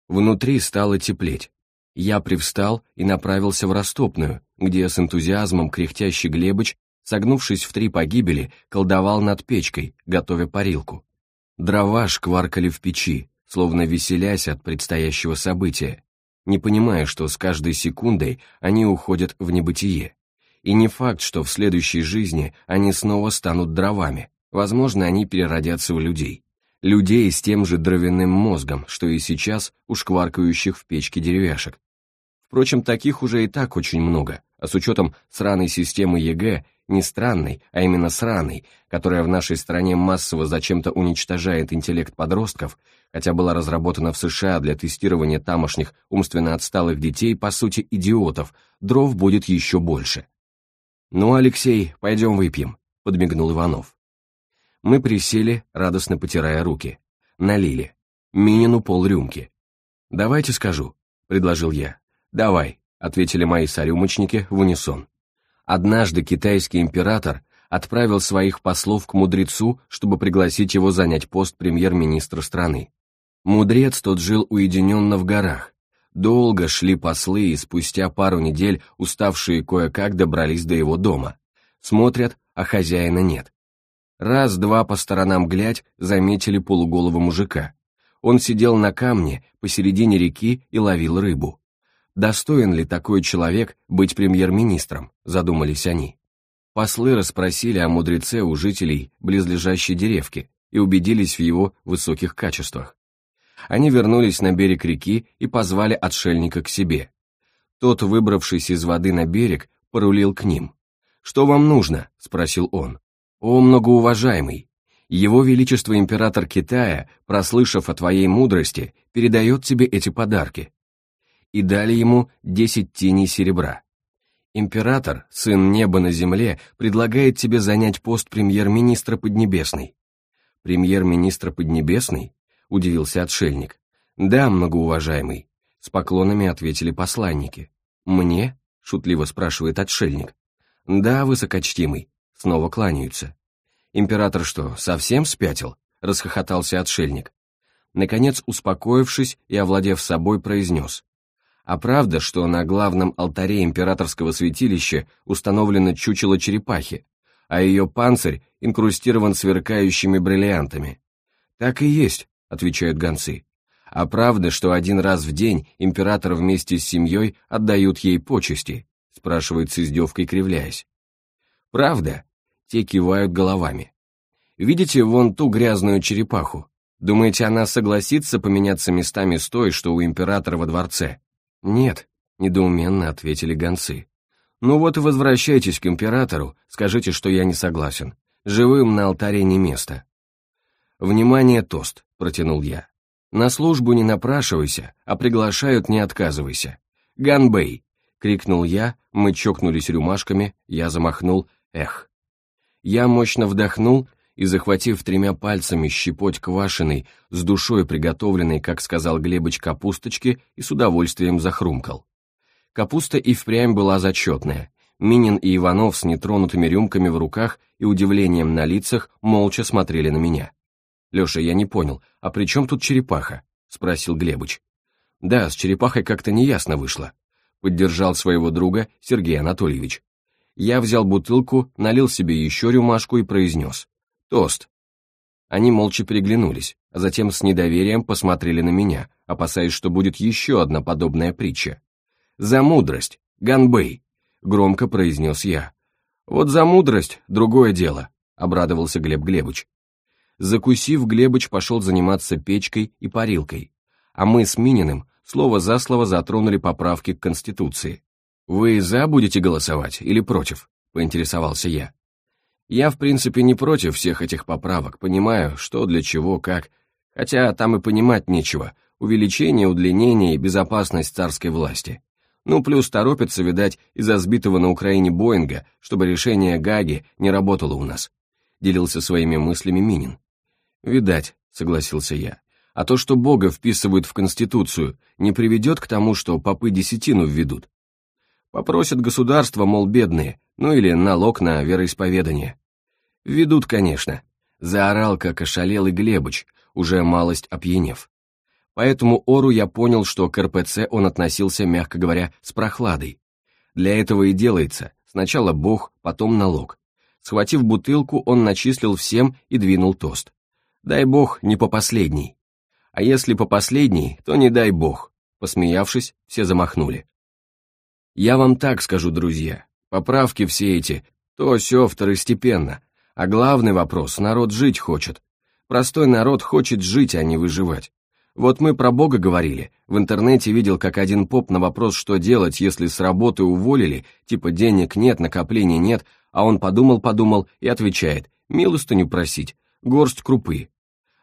Внутри стало теплеть. Я привстал и направился в растопную, где с энтузиазмом кряхтящий Глебыч, согнувшись в три погибели, колдовал над печкой, готовя парилку. Дрова шкваркали в печи, словно веселясь от предстоящего события, не понимая, что с каждой секундой они уходят в небытие. И не факт, что в следующей жизни они снова станут дровами, Возможно, они переродятся в людей. Людей с тем же дровяным мозгом, что и сейчас у шкваркающих в печке деревяшек. Впрочем, таких уже и так очень много, а с учетом сраной системы ЕГЭ, не странной, а именно сраной, которая в нашей стране массово зачем-то уничтожает интеллект подростков, хотя была разработана в США для тестирования тамошних умственно отсталых детей, по сути, идиотов, дров будет еще больше. «Ну, Алексей, пойдем выпьем», — подмигнул Иванов. Мы присели, радостно потирая руки. Налили. Минину полрюмки. «Давайте скажу», — предложил я. «Давай», — ответили мои сорюмочники в унисон. Однажды китайский император отправил своих послов к мудрецу, чтобы пригласить его занять пост премьер-министра страны. Мудрец тот жил уединенно в горах. Долго шли послы, и спустя пару недель уставшие кое-как добрались до его дома. Смотрят, а хозяина нет. Раз-два по сторонам глядь заметили полуголого мужика. Он сидел на камне посередине реки и ловил рыбу. Достоин ли такой человек быть премьер-министром, задумались они. Послы расспросили о мудреце у жителей близлежащей деревки и убедились в его высоких качествах. Они вернулись на берег реки и позвали отшельника к себе. Тот, выбравшись из воды на берег, порулил к ним. «Что вам нужно?» — спросил он. «О, многоуважаемый, его Величество Император Китая, прослышав о твоей мудрости, передает тебе эти подарки и дали ему десять теней серебра. Император, сын неба на земле, предлагает тебе занять пост премьер-министра Поднебесной. Премьер-министра Поднебесной? Удивился отшельник. Да, многоуважаемый. С поклонами ответили посланники. Мне? Шутливо спрашивает отшельник. Да, высокочтимый. Снова кланяются. Император что, совсем спятил? Расхохотался отшельник. Наконец, успокоившись и овладев собой, произнес. А правда, что на главном алтаре императорского святилища установлено чучело черепахи, а ее панцирь инкрустирован сверкающими бриллиантами? Так и есть, отвечают гонцы. А правда, что один раз в день император вместе с семьей отдают ей почести, спрашивает с издевкой, кривляясь. Правда? Те кивают головами. Видите вон ту грязную черепаху? Думаете, она согласится поменяться местами с той, что у императора во дворце? «Нет», — недоуменно ответили гонцы. «Ну вот и возвращайтесь к императору, скажите, что я не согласен. Живым на алтаре не место». «Внимание, тост», — протянул я. «На службу не напрашивайся, а приглашают, не отказывайся. Ганбей!» — крикнул я, мы чокнулись рюмашками, я замахнул «эх». Я мощно вдохнул и, захватив тремя пальцами щепоть квашеной, с душой приготовленной, как сказал Глебыч, капусточки, и с удовольствием захрумкал. Капуста и впрямь была зачетная. Минин и Иванов с нетронутыми рюмками в руках и удивлением на лицах молча смотрели на меня. «Леша, я не понял, а при чем тут черепаха?» — спросил Глебыч. «Да, с черепахой как-то неясно вышло», — поддержал своего друга Сергей Анатольевич. Я взял бутылку, налил себе еще рюмашку и произнес. Тост. Они молча переглянулись, а затем с недоверием посмотрели на меня, опасаясь, что будет еще одна подобная притча. «За мудрость! Ганбей!» — громко произнес я. «Вот за мудрость — другое дело», — обрадовался Глеб Глебыч. Закусив, Глебыч пошел заниматься печкой и парилкой, а мы с Мининым слово за слово затронули поправки к Конституции. «Вы за будете голосовать или против?» — поинтересовался я. Я, в принципе, не против всех этих поправок, понимаю, что для чего, как, хотя там и понимать нечего, увеличение, удлинение и безопасность царской власти. Ну, плюс торопится, видать, из-за сбитого на Украине Боинга, чтобы решение Гаги не работало у нас. Делился своими мыслями Минин. Видать, согласился я. А то, что Бога вписывают в Конституцию, не приведет к тому, что попы десятину введут. Попросят государство, мол, бедные, ну или налог на вероисповедание. Ведут, конечно. Заорал, как ошалелый Глебыч, уже малость опьянев. По этому ору я понял, что к РПЦ он относился, мягко говоря, с прохладой. Для этого и делается. Сначала Бог, потом налог. Схватив бутылку, он начислил всем и двинул тост. Дай Бог, не по последней. А если по последней, то не дай Бог. Посмеявшись, все замахнули. Я вам так скажу, друзья, поправки все эти, то все второстепенно, А главный вопрос, народ жить хочет. Простой народ хочет жить, а не выживать. Вот мы про Бога говорили. В интернете видел, как один поп на вопрос, что делать, если с работы уволили, типа денег нет, накоплений нет, а он подумал-подумал и отвечает, милостыню просить, горсть крупы.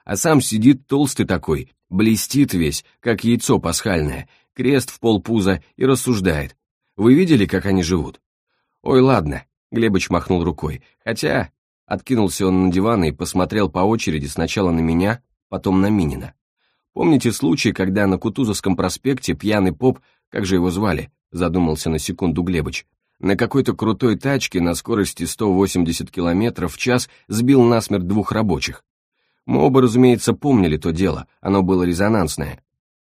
А сам сидит толстый такой, блестит весь, как яйцо пасхальное, крест в полпуза и рассуждает. Вы видели, как они живут? Ой, ладно, Глебыч махнул рукой, хотя... Откинулся он на диван и посмотрел по очереди сначала на меня, потом на Минина. Помните случай, когда на Кутузовском проспекте пьяный поп, как же его звали, задумался на секунду Глебыч, на какой-то крутой тачке на скорости 180 км в час сбил насмерть двух рабочих. Мы оба, разумеется, помнили то дело, оно было резонансное.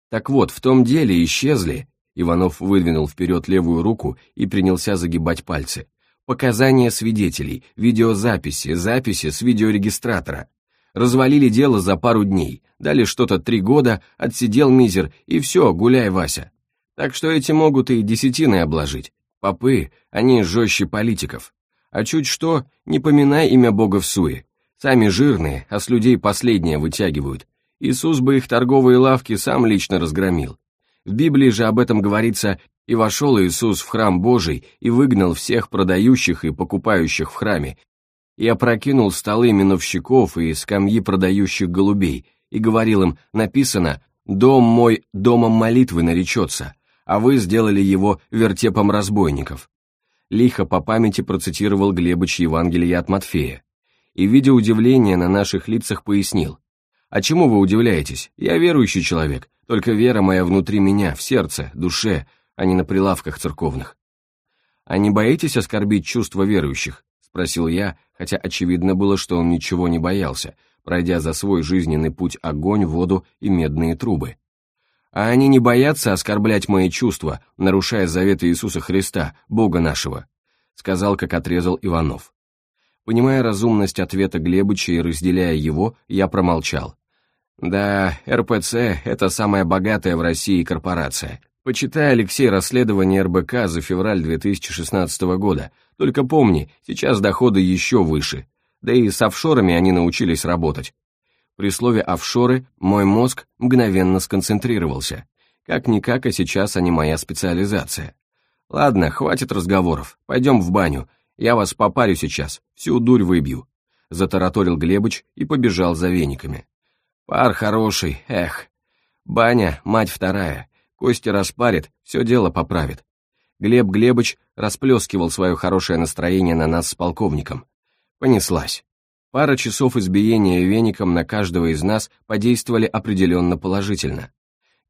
Так вот, в том деле исчезли, Иванов выдвинул вперед левую руку и принялся загибать пальцы. Показания свидетелей, видеозаписи, записи с видеорегистратора. Развалили дело за пару дней, дали что-то три года, отсидел мизер, и все, гуляй, Вася. Так что эти могут и десятины обложить. Попы, они жестче политиков. А чуть что, не поминай имя Бога в суе. Сами жирные, а с людей последнее вытягивают. Иисус бы их торговые лавки сам лично разгромил. В Библии же об этом говорится «И вошел Иисус в храм Божий и выгнал всех продающих и покупающих в храме, и опрокинул столы миновщиков и скамьи продающих голубей, и говорил им, написано, «Дом мой домом молитвы наречется», а вы сделали его вертепом разбойников. Лихо по памяти процитировал Глебыч Евангелие от Матфея. И, видя удивление на наших лицах, пояснил. «А чему вы удивляетесь? Я верующий человек, только вера моя внутри меня, в сердце, душе, а не на прилавках церковных». «А не боитесь оскорбить чувства верующих?» — спросил я, хотя очевидно было, что он ничего не боялся, пройдя за свой жизненный путь огонь, воду и медные трубы. А они не боятся оскорблять мои чувства, нарушая заветы Иисуса Христа, Бога нашего», — сказал, как отрезал Иванов. Понимая разумность ответа Глебыча и разделяя его, я промолчал. «Да, РПЦ — это самая богатая в России корпорация. Почитай, Алексей, расследование РБК за февраль 2016 года. Только помни, сейчас доходы еще выше. Да и с офшорами они научились работать. При слове «офшоры» мой мозг мгновенно сконцентрировался. Как-никак, а сейчас они моя специализация. Ладно, хватит разговоров, пойдем в баню. Я вас попарю сейчас, всю дурь выбью. Затараторил Глебыч и побежал за вениками. Пар хороший, эх. Баня, мать вторая. Кости распарит, все дело поправит. Глеб Глебыч расплескивал свое хорошее настроение на нас с полковником. Понеслась. Пара часов избиения веником на каждого из нас подействовали определенно положительно.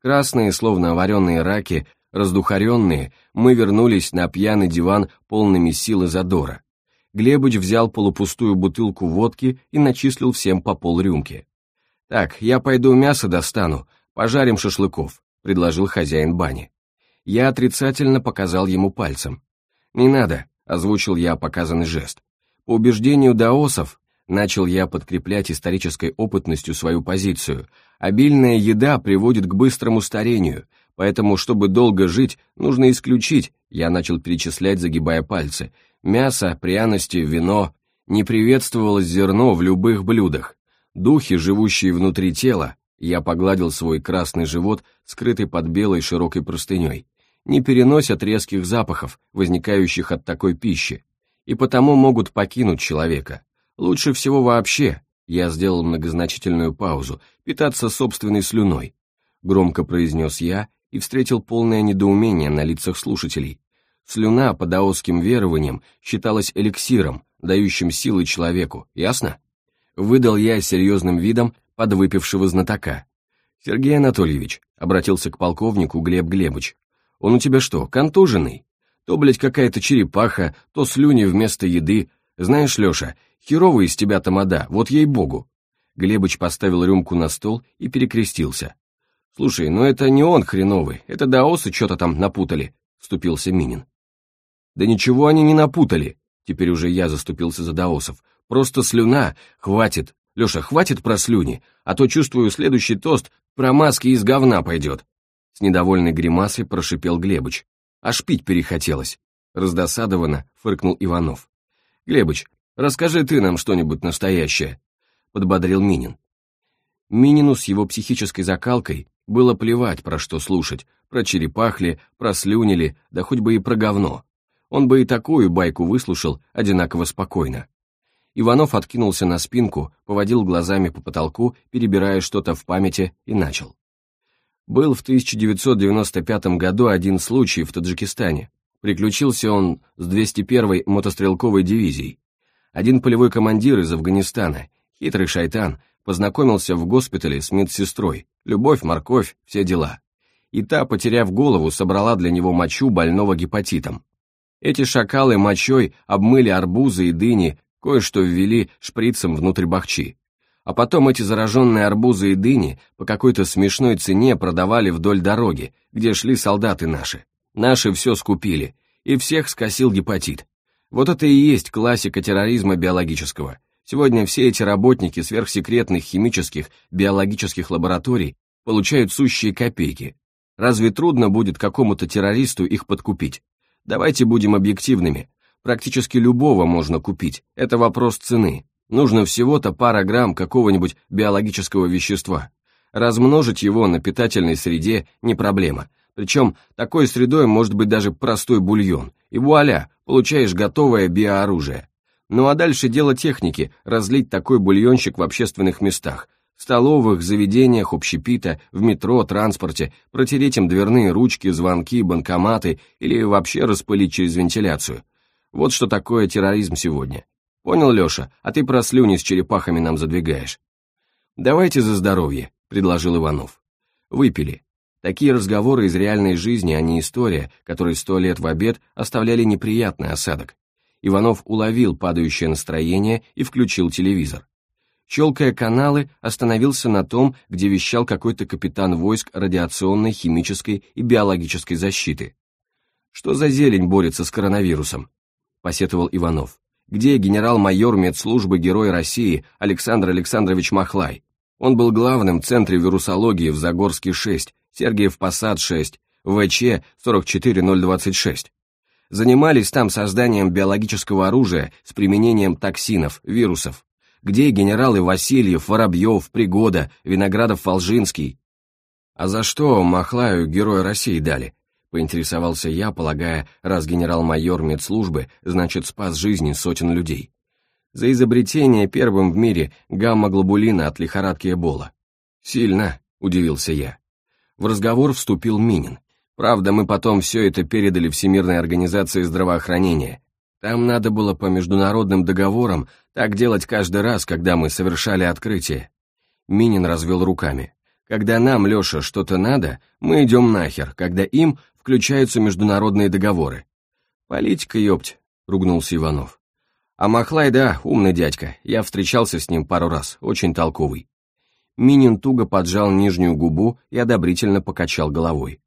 Красные, словно вареные раки, раздухаренные, мы вернулись на пьяный диван полными сил и задора. Глебыч взял полупустую бутылку водки и начислил всем по полрюмки. «Так, я пойду мясо достану, пожарим шашлыков», — предложил хозяин бани. Я отрицательно показал ему пальцем. «Не надо», — озвучил я показанный жест. По убеждению даосов, Начал я подкреплять исторической опытностью свою позицию. Обильная еда приводит к быстрому старению, поэтому, чтобы долго жить, нужно исключить, я начал перечислять, загибая пальцы, мясо, пряности, вино. Не приветствовалось зерно в любых блюдах. Духи, живущие внутри тела, я погладил свой красный живот, скрытый под белой широкой простыней, не переносят резких запахов, возникающих от такой пищи, и потому могут покинуть человека. Лучше всего вообще, я сделал многозначительную паузу, питаться собственной слюной. Громко произнес я и встретил полное недоумение на лицах слушателей. Слюна по даосским верованиям считалась эликсиром, дающим силы человеку, ясно? Выдал я серьезным видом подвыпившего знатока. «Сергей Анатольевич», — обратился к полковнику Глеб Глебыч, «он у тебя что, контуженный? То, блядь, какая-то черепаха, то слюни вместо еды. Знаешь, Леша, Херовый из тебя тамада, вот ей-богу. Глебыч поставил рюмку на стол и перекрестился. «Слушай, ну это не он хреновый, это даосы что-то там напутали», — вступился Минин. «Да ничего они не напутали», — теперь уже я заступился за даосов. «Просто слюна, хватит, Леша, хватит про слюни, а то, чувствую, следующий тост про маски из говна пойдет». С недовольной гримасой прошипел Глебыч. Аж пить перехотелось. Раздосадованно фыркнул Иванов. «Глебыч, Расскажи ты нам что-нибудь настоящее», — подбодрил Минин. Минину с его психической закалкой было плевать, про что слушать, про черепахли, про слюнили, да хоть бы и про говно. Он бы и такую байку выслушал одинаково спокойно. Иванов откинулся на спинку, поводил глазами по потолку, перебирая что-то в памяти, и начал. Был в 1995 году один случай в Таджикистане. Приключился он с 201-й мотострелковой дивизией. Один полевой командир из Афганистана, хитрый шайтан, познакомился в госпитале с медсестрой. Любовь, морковь, все дела. И та, потеряв голову, собрала для него мочу больного гепатитом. Эти шакалы мочой обмыли арбузы и дыни, кое-что ввели шприцем внутрь бахчи. А потом эти зараженные арбузы и дыни по какой-то смешной цене продавали вдоль дороги, где шли солдаты наши. Наши все скупили, и всех скосил гепатит. Вот это и есть классика терроризма биологического. Сегодня все эти работники сверхсекретных химических, биологических лабораторий получают сущие копейки. Разве трудно будет какому-то террористу их подкупить? Давайте будем объективными. Практически любого можно купить, это вопрос цены. Нужно всего-то пара грамм какого-нибудь биологического вещества. Размножить его на питательной среде не проблема. Причем такой средой может быть даже простой бульон. И вуаля, получаешь готовое биооружие. Ну а дальше дело техники, разлить такой бульончик в общественных местах, столовых, заведениях, общепита, в метро, транспорте, протереть им дверные ручки, звонки, банкоматы или вообще распылить через вентиляцию. Вот что такое терроризм сегодня. Понял, Леша, а ты про слюни с черепахами нам задвигаешь. Давайте за здоровье, предложил Иванов. Выпили. Такие разговоры из реальной жизни, а не история, которой сто лет в обед оставляли неприятный осадок. Иванов уловил падающее настроение и включил телевизор. Щелкая каналы, остановился на том, где вещал какой-то капитан войск радиационной, химической и биологической защиты. «Что за зелень борется с коронавирусом?» – посетовал Иванов где генерал-майор медслужбы Герой России Александр Александрович Махлай. Он был главным в Центре вирусологии в Загорске-6, Сергиев Посад-6, ВЧ 44026. Занимались там созданием биологического оружия с применением токсинов, вирусов. Где генералы Васильев, Воробьев, Пригода, Виноградов-Волжинский? А за что Махлаю Героя России дали? Поинтересовался я, полагая, раз генерал-майор медслужбы, значит, спас жизни сотен людей. За изобретение первым в мире гамма-глобулина от лихорадки Эбола. Сильно, удивился я. В разговор вступил Минин. Правда, мы потом все это передали Всемирной организации здравоохранения. Там надо было по международным договорам так делать каждый раз, когда мы совершали открытие. Минин развел руками. Когда нам, Леша, что-то надо, мы идем нахер, когда им включаются международные договоры. Политика, ёпть, ругнулся Иванов. А Махлай, да, умный дядька, я встречался с ним пару раз, очень толковый. Минин туго поджал нижнюю губу и одобрительно покачал головой.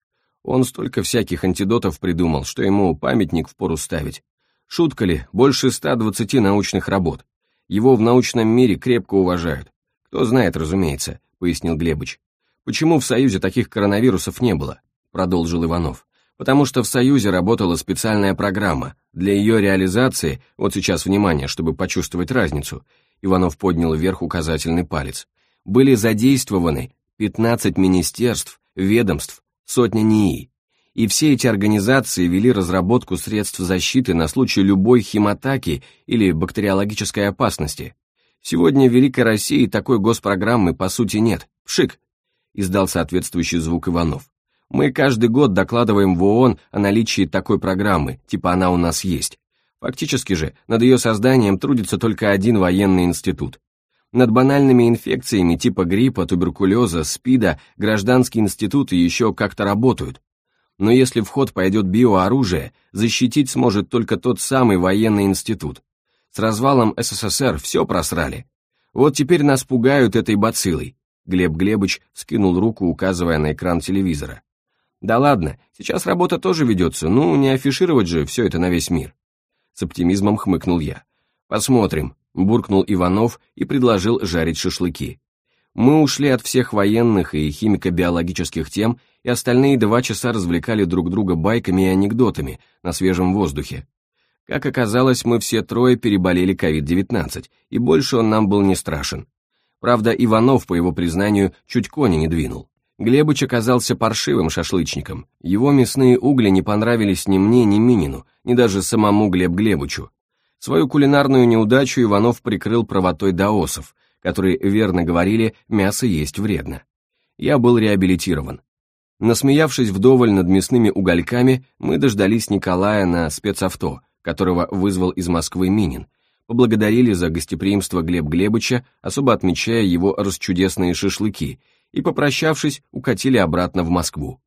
Он столько всяких антидотов придумал, что ему памятник впору ставить. Шутка ли, больше 120 научных работ. Его в научном мире крепко уважают. Кто знает, разумеется, пояснил Глебыч. Почему в Союзе таких коронавирусов не было? Продолжил Иванов потому что в Союзе работала специальная программа. Для ее реализации, вот сейчас внимание, чтобы почувствовать разницу, Иванов поднял вверх указательный палец, были задействованы 15 министерств, ведомств, сотня НИИ. И все эти организации вели разработку средств защиты на случай любой химатаки или бактериологической опасности. Сегодня в Великой России такой госпрограммы по сути нет. Пшик! Издал соответствующий звук Иванов. Мы каждый год докладываем в ООН о наличии такой программы, типа она у нас есть. Фактически же, над ее созданием трудится только один военный институт. Над банальными инфекциями типа гриппа, туберкулеза, СПИДа гражданские институты еще как-то работают. Но если в ход пойдет биооружие, защитить сможет только тот самый военный институт. С развалом СССР все просрали. Вот теперь нас пугают этой бациллой. Глеб Глебыч скинул руку, указывая на экран телевизора. Да ладно, сейчас работа тоже ведется, ну, не афишировать же все это на весь мир. С оптимизмом хмыкнул я. Посмотрим, буркнул Иванов и предложил жарить шашлыки. Мы ушли от всех военных и химико-биологических тем, и остальные два часа развлекали друг друга байками и анекдотами на свежем воздухе. Как оказалось, мы все трое переболели COVID-19, и больше он нам был не страшен. Правда, Иванов, по его признанию, чуть кони не двинул. Глебыч оказался паршивым шашлычником. Его мясные угли не понравились ни мне, ни Минину, ни даже самому Глеб Глебычу. Свою кулинарную неудачу Иванов прикрыл правотой даосов, которые верно говорили «мясо есть вредно». Я был реабилитирован. Насмеявшись вдоволь над мясными угольками, мы дождались Николая на спецавто, которого вызвал из Москвы Минин, поблагодарили за гостеприимство Глеб Глебыча, особо отмечая его расчудесные шашлыки, и, попрощавшись, укатили обратно в Москву.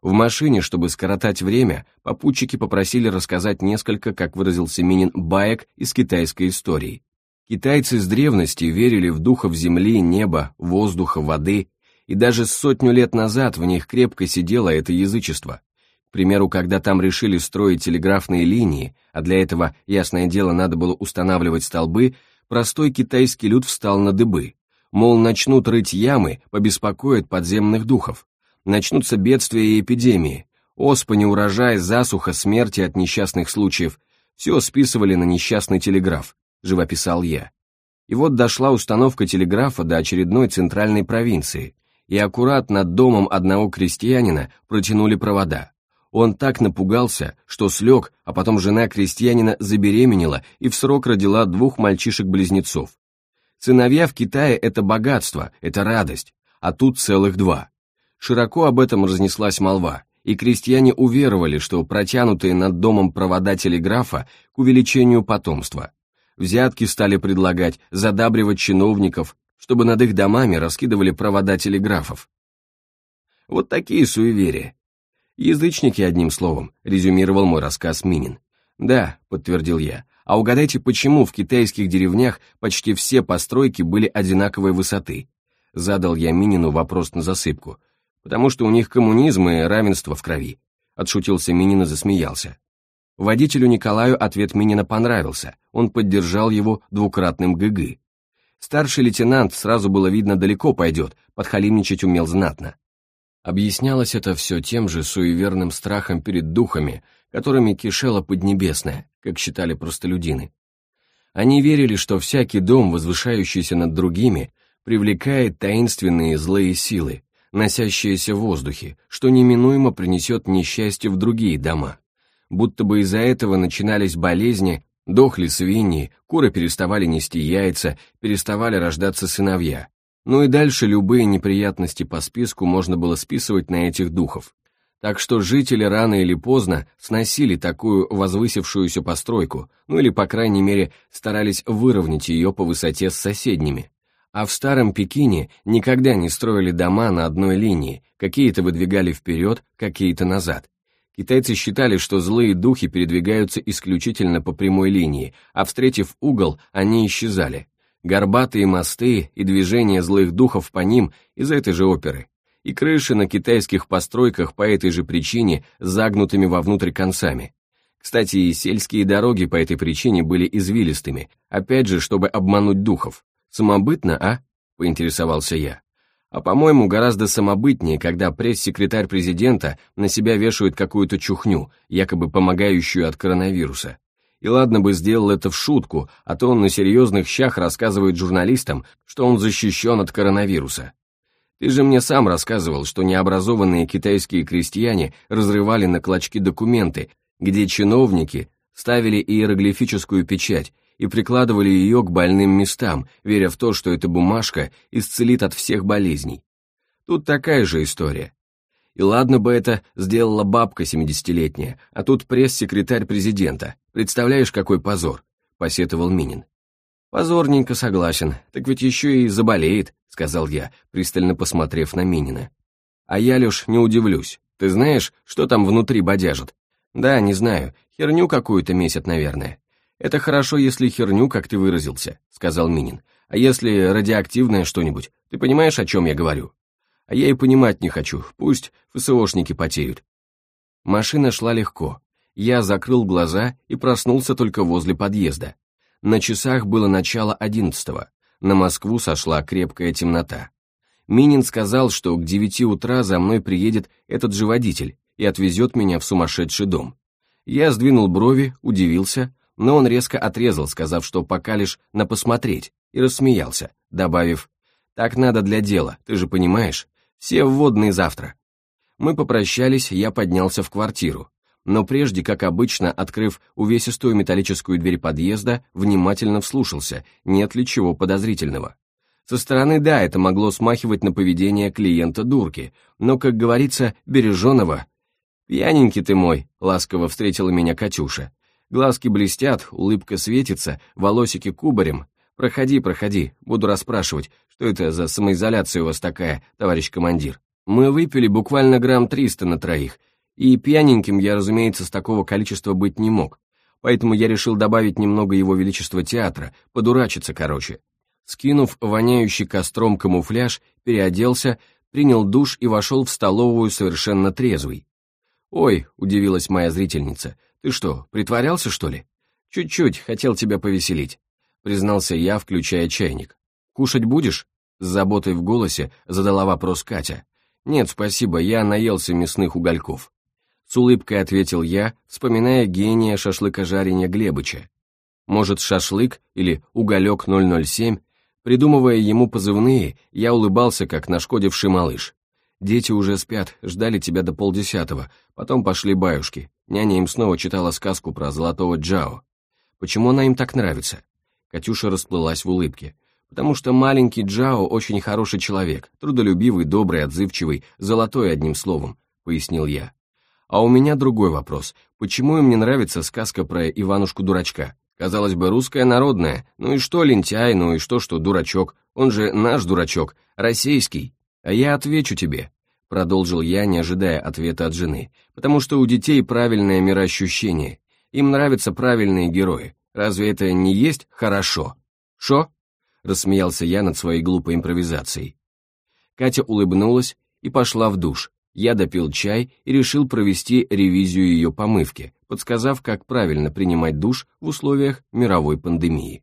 В машине, чтобы скоротать время, попутчики попросили рассказать несколько, как выразился Минин, баек из китайской истории. Китайцы с древности верили в духов земли, неба, воздуха, воды, и даже сотню лет назад в них крепко сидело это язычество. К примеру, когда там решили строить телеграфные линии, а для этого, ясное дело, надо было устанавливать столбы, простой китайский люд встал на дыбы. Мол, начнут рыть ямы, побеспокоят подземных духов. Начнутся бедствия и эпидемии. Оспа, неурожай, засуха, смерти от несчастных случаев. Все списывали на несчастный телеграф, живописал я. И вот дошла установка телеграфа до очередной центральной провинции, и аккурат над домом одного крестьянина протянули провода. Он так напугался, что слег, а потом жена крестьянина забеременела и в срок родила двух мальчишек-близнецов. Сыновья в Китае – это богатство, это радость, а тут целых два. Широко об этом разнеслась молва, и крестьяне уверовали, что протянутые над домом провода телеграфа к увеличению потомства. Взятки стали предлагать, задабривать чиновников, чтобы над их домами раскидывали провода телеграфов. Вот такие суеверия. Язычники, одним словом, резюмировал мой рассказ Минин. Да, подтвердил я. А угадайте, почему в китайских деревнях почти все постройки были одинаковой высоты? Задал я Минину вопрос на засыпку. Потому что у них коммунизм и равенство в крови. Отшутился Минин и засмеялся. Водителю Николаю ответ Минина понравился, он поддержал его двукратным ГГ. Старший лейтенант, сразу было видно, далеко пойдет, подхалимничать умел знатно. Объяснялось это все тем же суеверным страхом перед духами, которыми кишела Поднебесная, как считали простолюдины. Они верили, что всякий дом, возвышающийся над другими, привлекает таинственные злые силы, носящиеся в воздухе, что неминуемо принесет несчастье в другие дома. Будто бы из-за этого начинались болезни, дохли свиньи, куры переставали нести яйца, переставали рождаться сыновья, ну и дальше любые неприятности по списку можно было списывать на этих духов. Так что жители рано или поздно сносили такую возвысившуюся постройку, ну или, по крайней мере, старались выровнять ее по высоте с соседними. А в Старом Пекине никогда не строили дома на одной линии, какие-то выдвигали вперед, какие-то назад. Китайцы считали, что злые духи передвигаются исключительно по прямой линии, а встретив угол, они исчезали горбатые мосты и движения злых духов по ним из этой же оперы, и крыши на китайских постройках по этой же причине загнутыми вовнутрь концами. Кстати, и сельские дороги по этой причине были извилистыми, опять же, чтобы обмануть духов. Самобытно, а? Поинтересовался я. А по-моему, гораздо самобытнее, когда пресс-секретарь президента на себя вешает какую-то чухню, якобы помогающую от коронавируса. И ладно бы сделал это в шутку, а то он на серьезных щах рассказывает журналистам, что он защищен от коронавируса. Ты же мне сам рассказывал, что необразованные китайские крестьяне разрывали на клочки документы, где чиновники ставили иероглифическую печать и прикладывали ее к больным местам, веря в то, что эта бумажка исцелит от всех болезней. Тут такая же история. И ладно бы это сделала бабка семидесятилетняя, а тут пресс-секретарь президента. Представляешь, какой позор, посетовал Минин. Позорненько согласен, так ведь еще и заболеет, сказал я, пристально посмотрев на Минина. А я, Леш, не удивлюсь. Ты знаешь, что там внутри бодяжат? Да, не знаю, херню какую-то месяц, наверное. Это хорошо, если херню, как ты выразился, сказал Минин. А если радиоактивное что-нибудь, ты понимаешь, о чем я говорю? А я и понимать не хочу, пусть ФСОшники потеют. Машина шла легко. Я закрыл глаза и проснулся только возле подъезда. На часах было начало одиннадцатого. На Москву сошла крепкая темнота. Минин сказал, что к девяти утра за мной приедет этот же водитель и отвезет меня в сумасшедший дом. Я сдвинул брови, удивился, но он резко отрезал, сказав, что пока лишь на посмотреть, и рассмеялся, добавив, «Так надо для дела, ты же понимаешь, все вводные завтра». Мы попрощались, я поднялся в квартиру, но прежде, как обычно, открыв увесистую металлическую дверь подъезда, внимательно вслушался, нет ли чего подозрительного. Со стороны, да, это могло смахивать на поведение клиента-дурки, но, как говорится, береженого. «Пьяненький ты мой», — ласково встретила меня Катюша. Глазки блестят, улыбка светится, волосики кубарем. Проходи, проходи, буду расспрашивать, что это за самоизоляция у вас такая, товарищ командир. Мы выпили буквально грамм триста на троих, и пьяненьким я, разумеется, с такого количества быть не мог. Поэтому я решил добавить немного его величества театра, подурачиться короче. Скинув воняющий костром камуфляж, переоделся, принял душ и вошел в столовую совершенно трезвый. «Ой», — удивилась моя зрительница, — «ты что, притворялся, что ли?» «Чуть-чуть, хотел тебя повеселить», — признался я, включая чайник. «Кушать будешь?» — с заботой в голосе задала вопрос Катя. «Нет, спасибо, я наелся мясных угольков». С улыбкой ответил я, вспоминая гения шашлыка-жарения Глебыча. Может, шашлык или уголек 007? Придумывая ему позывные, я улыбался, как нашкодивший малыш. Дети уже спят, ждали тебя до полдесятого, потом пошли баюшки. Няня им снова читала сказку про золотого Джао. Почему она им так нравится? Катюша расплылась в улыбке. Потому что маленький Джао очень хороший человек, трудолюбивый, добрый, отзывчивый, золотой одним словом, пояснил я. А у меня другой вопрос. Почему им не нравится сказка про Иванушку-дурачка? Казалось бы, русская народная. Ну и что лентяй, ну и что, что дурачок? Он же наш дурачок, российский. А я отвечу тебе, продолжил я, не ожидая ответа от жены, потому что у детей правильное мироощущение. Им нравятся правильные герои. Разве это не есть хорошо? Шо? Рассмеялся я над своей глупой импровизацией. Катя улыбнулась и пошла в душ, я допил чай и решил провести ревизию ее помывки, подсказав, как правильно принимать душ в условиях мировой пандемии.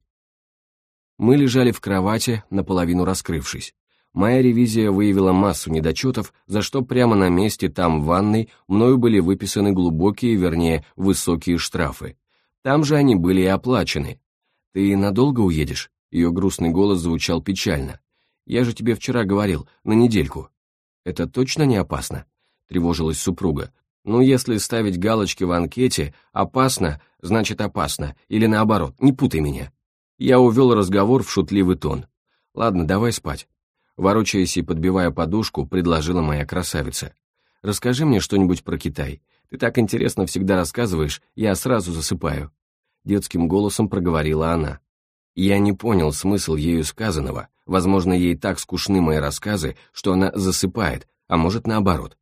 Мы лежали в кровати, наполовину раскрывшись. Моя ревизия выявила массу недочетов, за что прямо на месте там, в ванной, мною были выписаны глубокие, вернее, высокие штрафы. Там же они были и оплачены. «Ты надолго уедешь?» Ее грустный голос звучал печально. «Я же тебе вчера говорил, на недельку». Это точно не опасно?» — тревожилась супруга. «Ну, если ставить галочки в анкете «опасно», значит опасно, или наоборот, не путай меня». Я увел разговор в шутливый тон. «Ладно, давай спать». Ворочаясь и подбивая подушку, предложила моя красавица. «Расскажи мне что-нибудь про Китай. Ты так интересно всегда рассказываешь, я сразу засыпаю». Детским голосом проговорила она. Я не понял смысл ею сказанного, возможно, ей так скучны мои рассказы, что она засыпает, а может наоборот.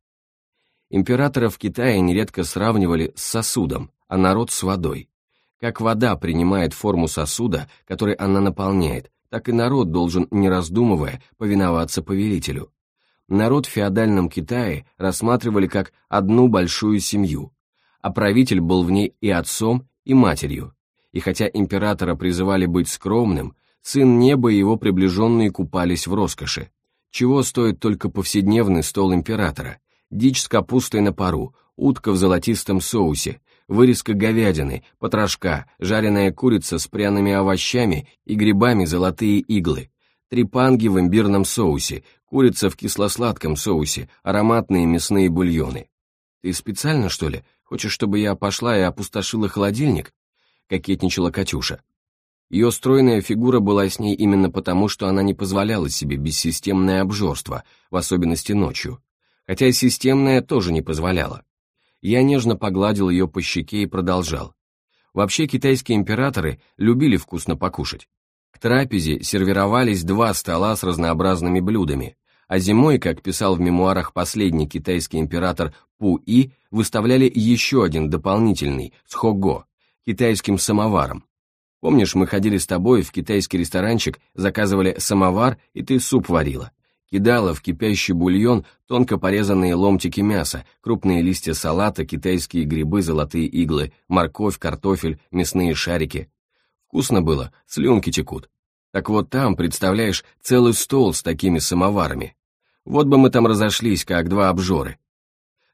Императора в Китае нередко сравнивали с сосудом, а народ с водой. Как вода принимает форму сосуда, который она наполняет, так и народ должен, не раздумывая, повиноваться повелителю. Народ в феодальном Китае рассматривали как одну большую семью, а правитель был в ней и отцом, и матерью и хотя императора призывали быть скромным, сын неба и его приближенные купались в роскоши. Чего стоит только повседневный стол императора? Дичь с капустой на пару, утка в золотистом соусе, вырезка говядины, потрошка, жареная курица с пряными овощами и грибами золотые иглы, трепанги в имбирном соусе, курица в кисло-сладком соусе, ароматные мясные бульоны. Ты специально, что ли? Хочешь, чтобы я пошла и опустошила холодильник? кокетничала Катюша. Ее стройная фигура была с ней именно потому, что она не позволяла себе бессистемное обжорство, в особенности ночью. Хотя системное тоже не позволяла. Я нежно погладил ее по щеке и продолжал. Вообще китайские императоры любили вкусно покушать. К трапезе сервировались два стола с разнообразными блюдами, а зимой, как писал в мемуарах последний китайский император Пу-И, выставляли еще один дополнительный, с хого, китайским самоваром. Помнишь, мы ходили с тобой в китайский ресторанчик, заказывали самовар, и ты суп варила. Кидала в кипящий бульон тонко порезанные ломтики мяса, крупные листья салата, китайские грибы, золотые иглы, морковь, картофель, мясные шарики. Вкусно было, слюнки текут. Так вот там, представляешь, целый стол с такими самоварами. Вот бы мы там разошлись, как два обжоры.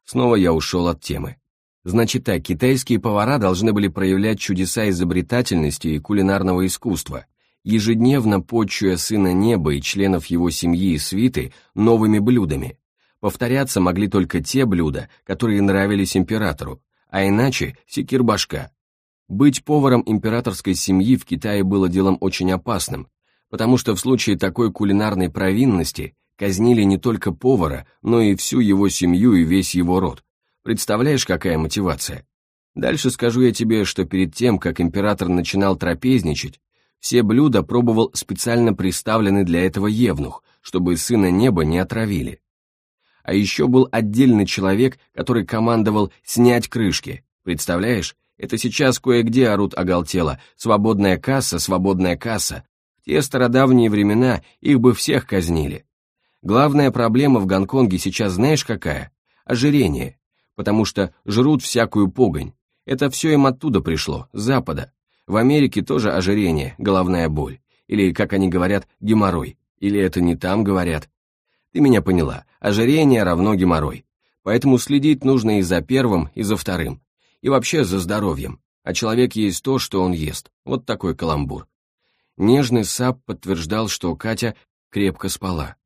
Снова я ушел от темы. Значит так, китайские повара должны были проявлять чудеса изобретательности и кулинарного искусства, ежедневно почуя сына неба и членов его семьи и свиты новыми блюдами. Повторяться могли только те блюда, которые нравились императору, а иначе секир-башка. Быть поваром императорской семьи в Китае было делом очень опасным, потому что в случае такой кулинарной провинности казнили не только повара, но и всю его семью и весь его род. Представляешь, какая мотивация? Дальше скажу я тебе, что перед тем, как император начинал трапезничать, все блюда пробовал специально приставленный для этого евнух, чтобы сына неба не отравили. А еще был отдельный человек, который командовал «снять крышки». Представляешь, это сейчас кое-где орут оголтело «свободная касса, свободная касса». В те стародавние времена их бы всех казнили. Главная проблема в Гонконге сейчас знаешь какая? Ожирение. Потому что жрут всякую погонь. Это все им оттуда пришло, с запада. В Америке тоже ожирение, головная боль. Или, как они говорят, геморрой. Или это не там говорят. Ты меня поняла. Ожирение равно геморрой. Поэтому следить нужно и за первым, и за вторым. И вообще за здоровьем. А человек есть то, что он ест. Вот такой каламбур. Нежный Сап подтверждал, что Катя крепко спала.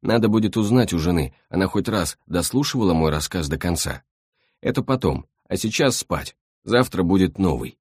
Надо будет узнать у жены, она хоть раз дослушивала мой рассказ до конца. Это потом, а сейчас спать. Завтра будет новый.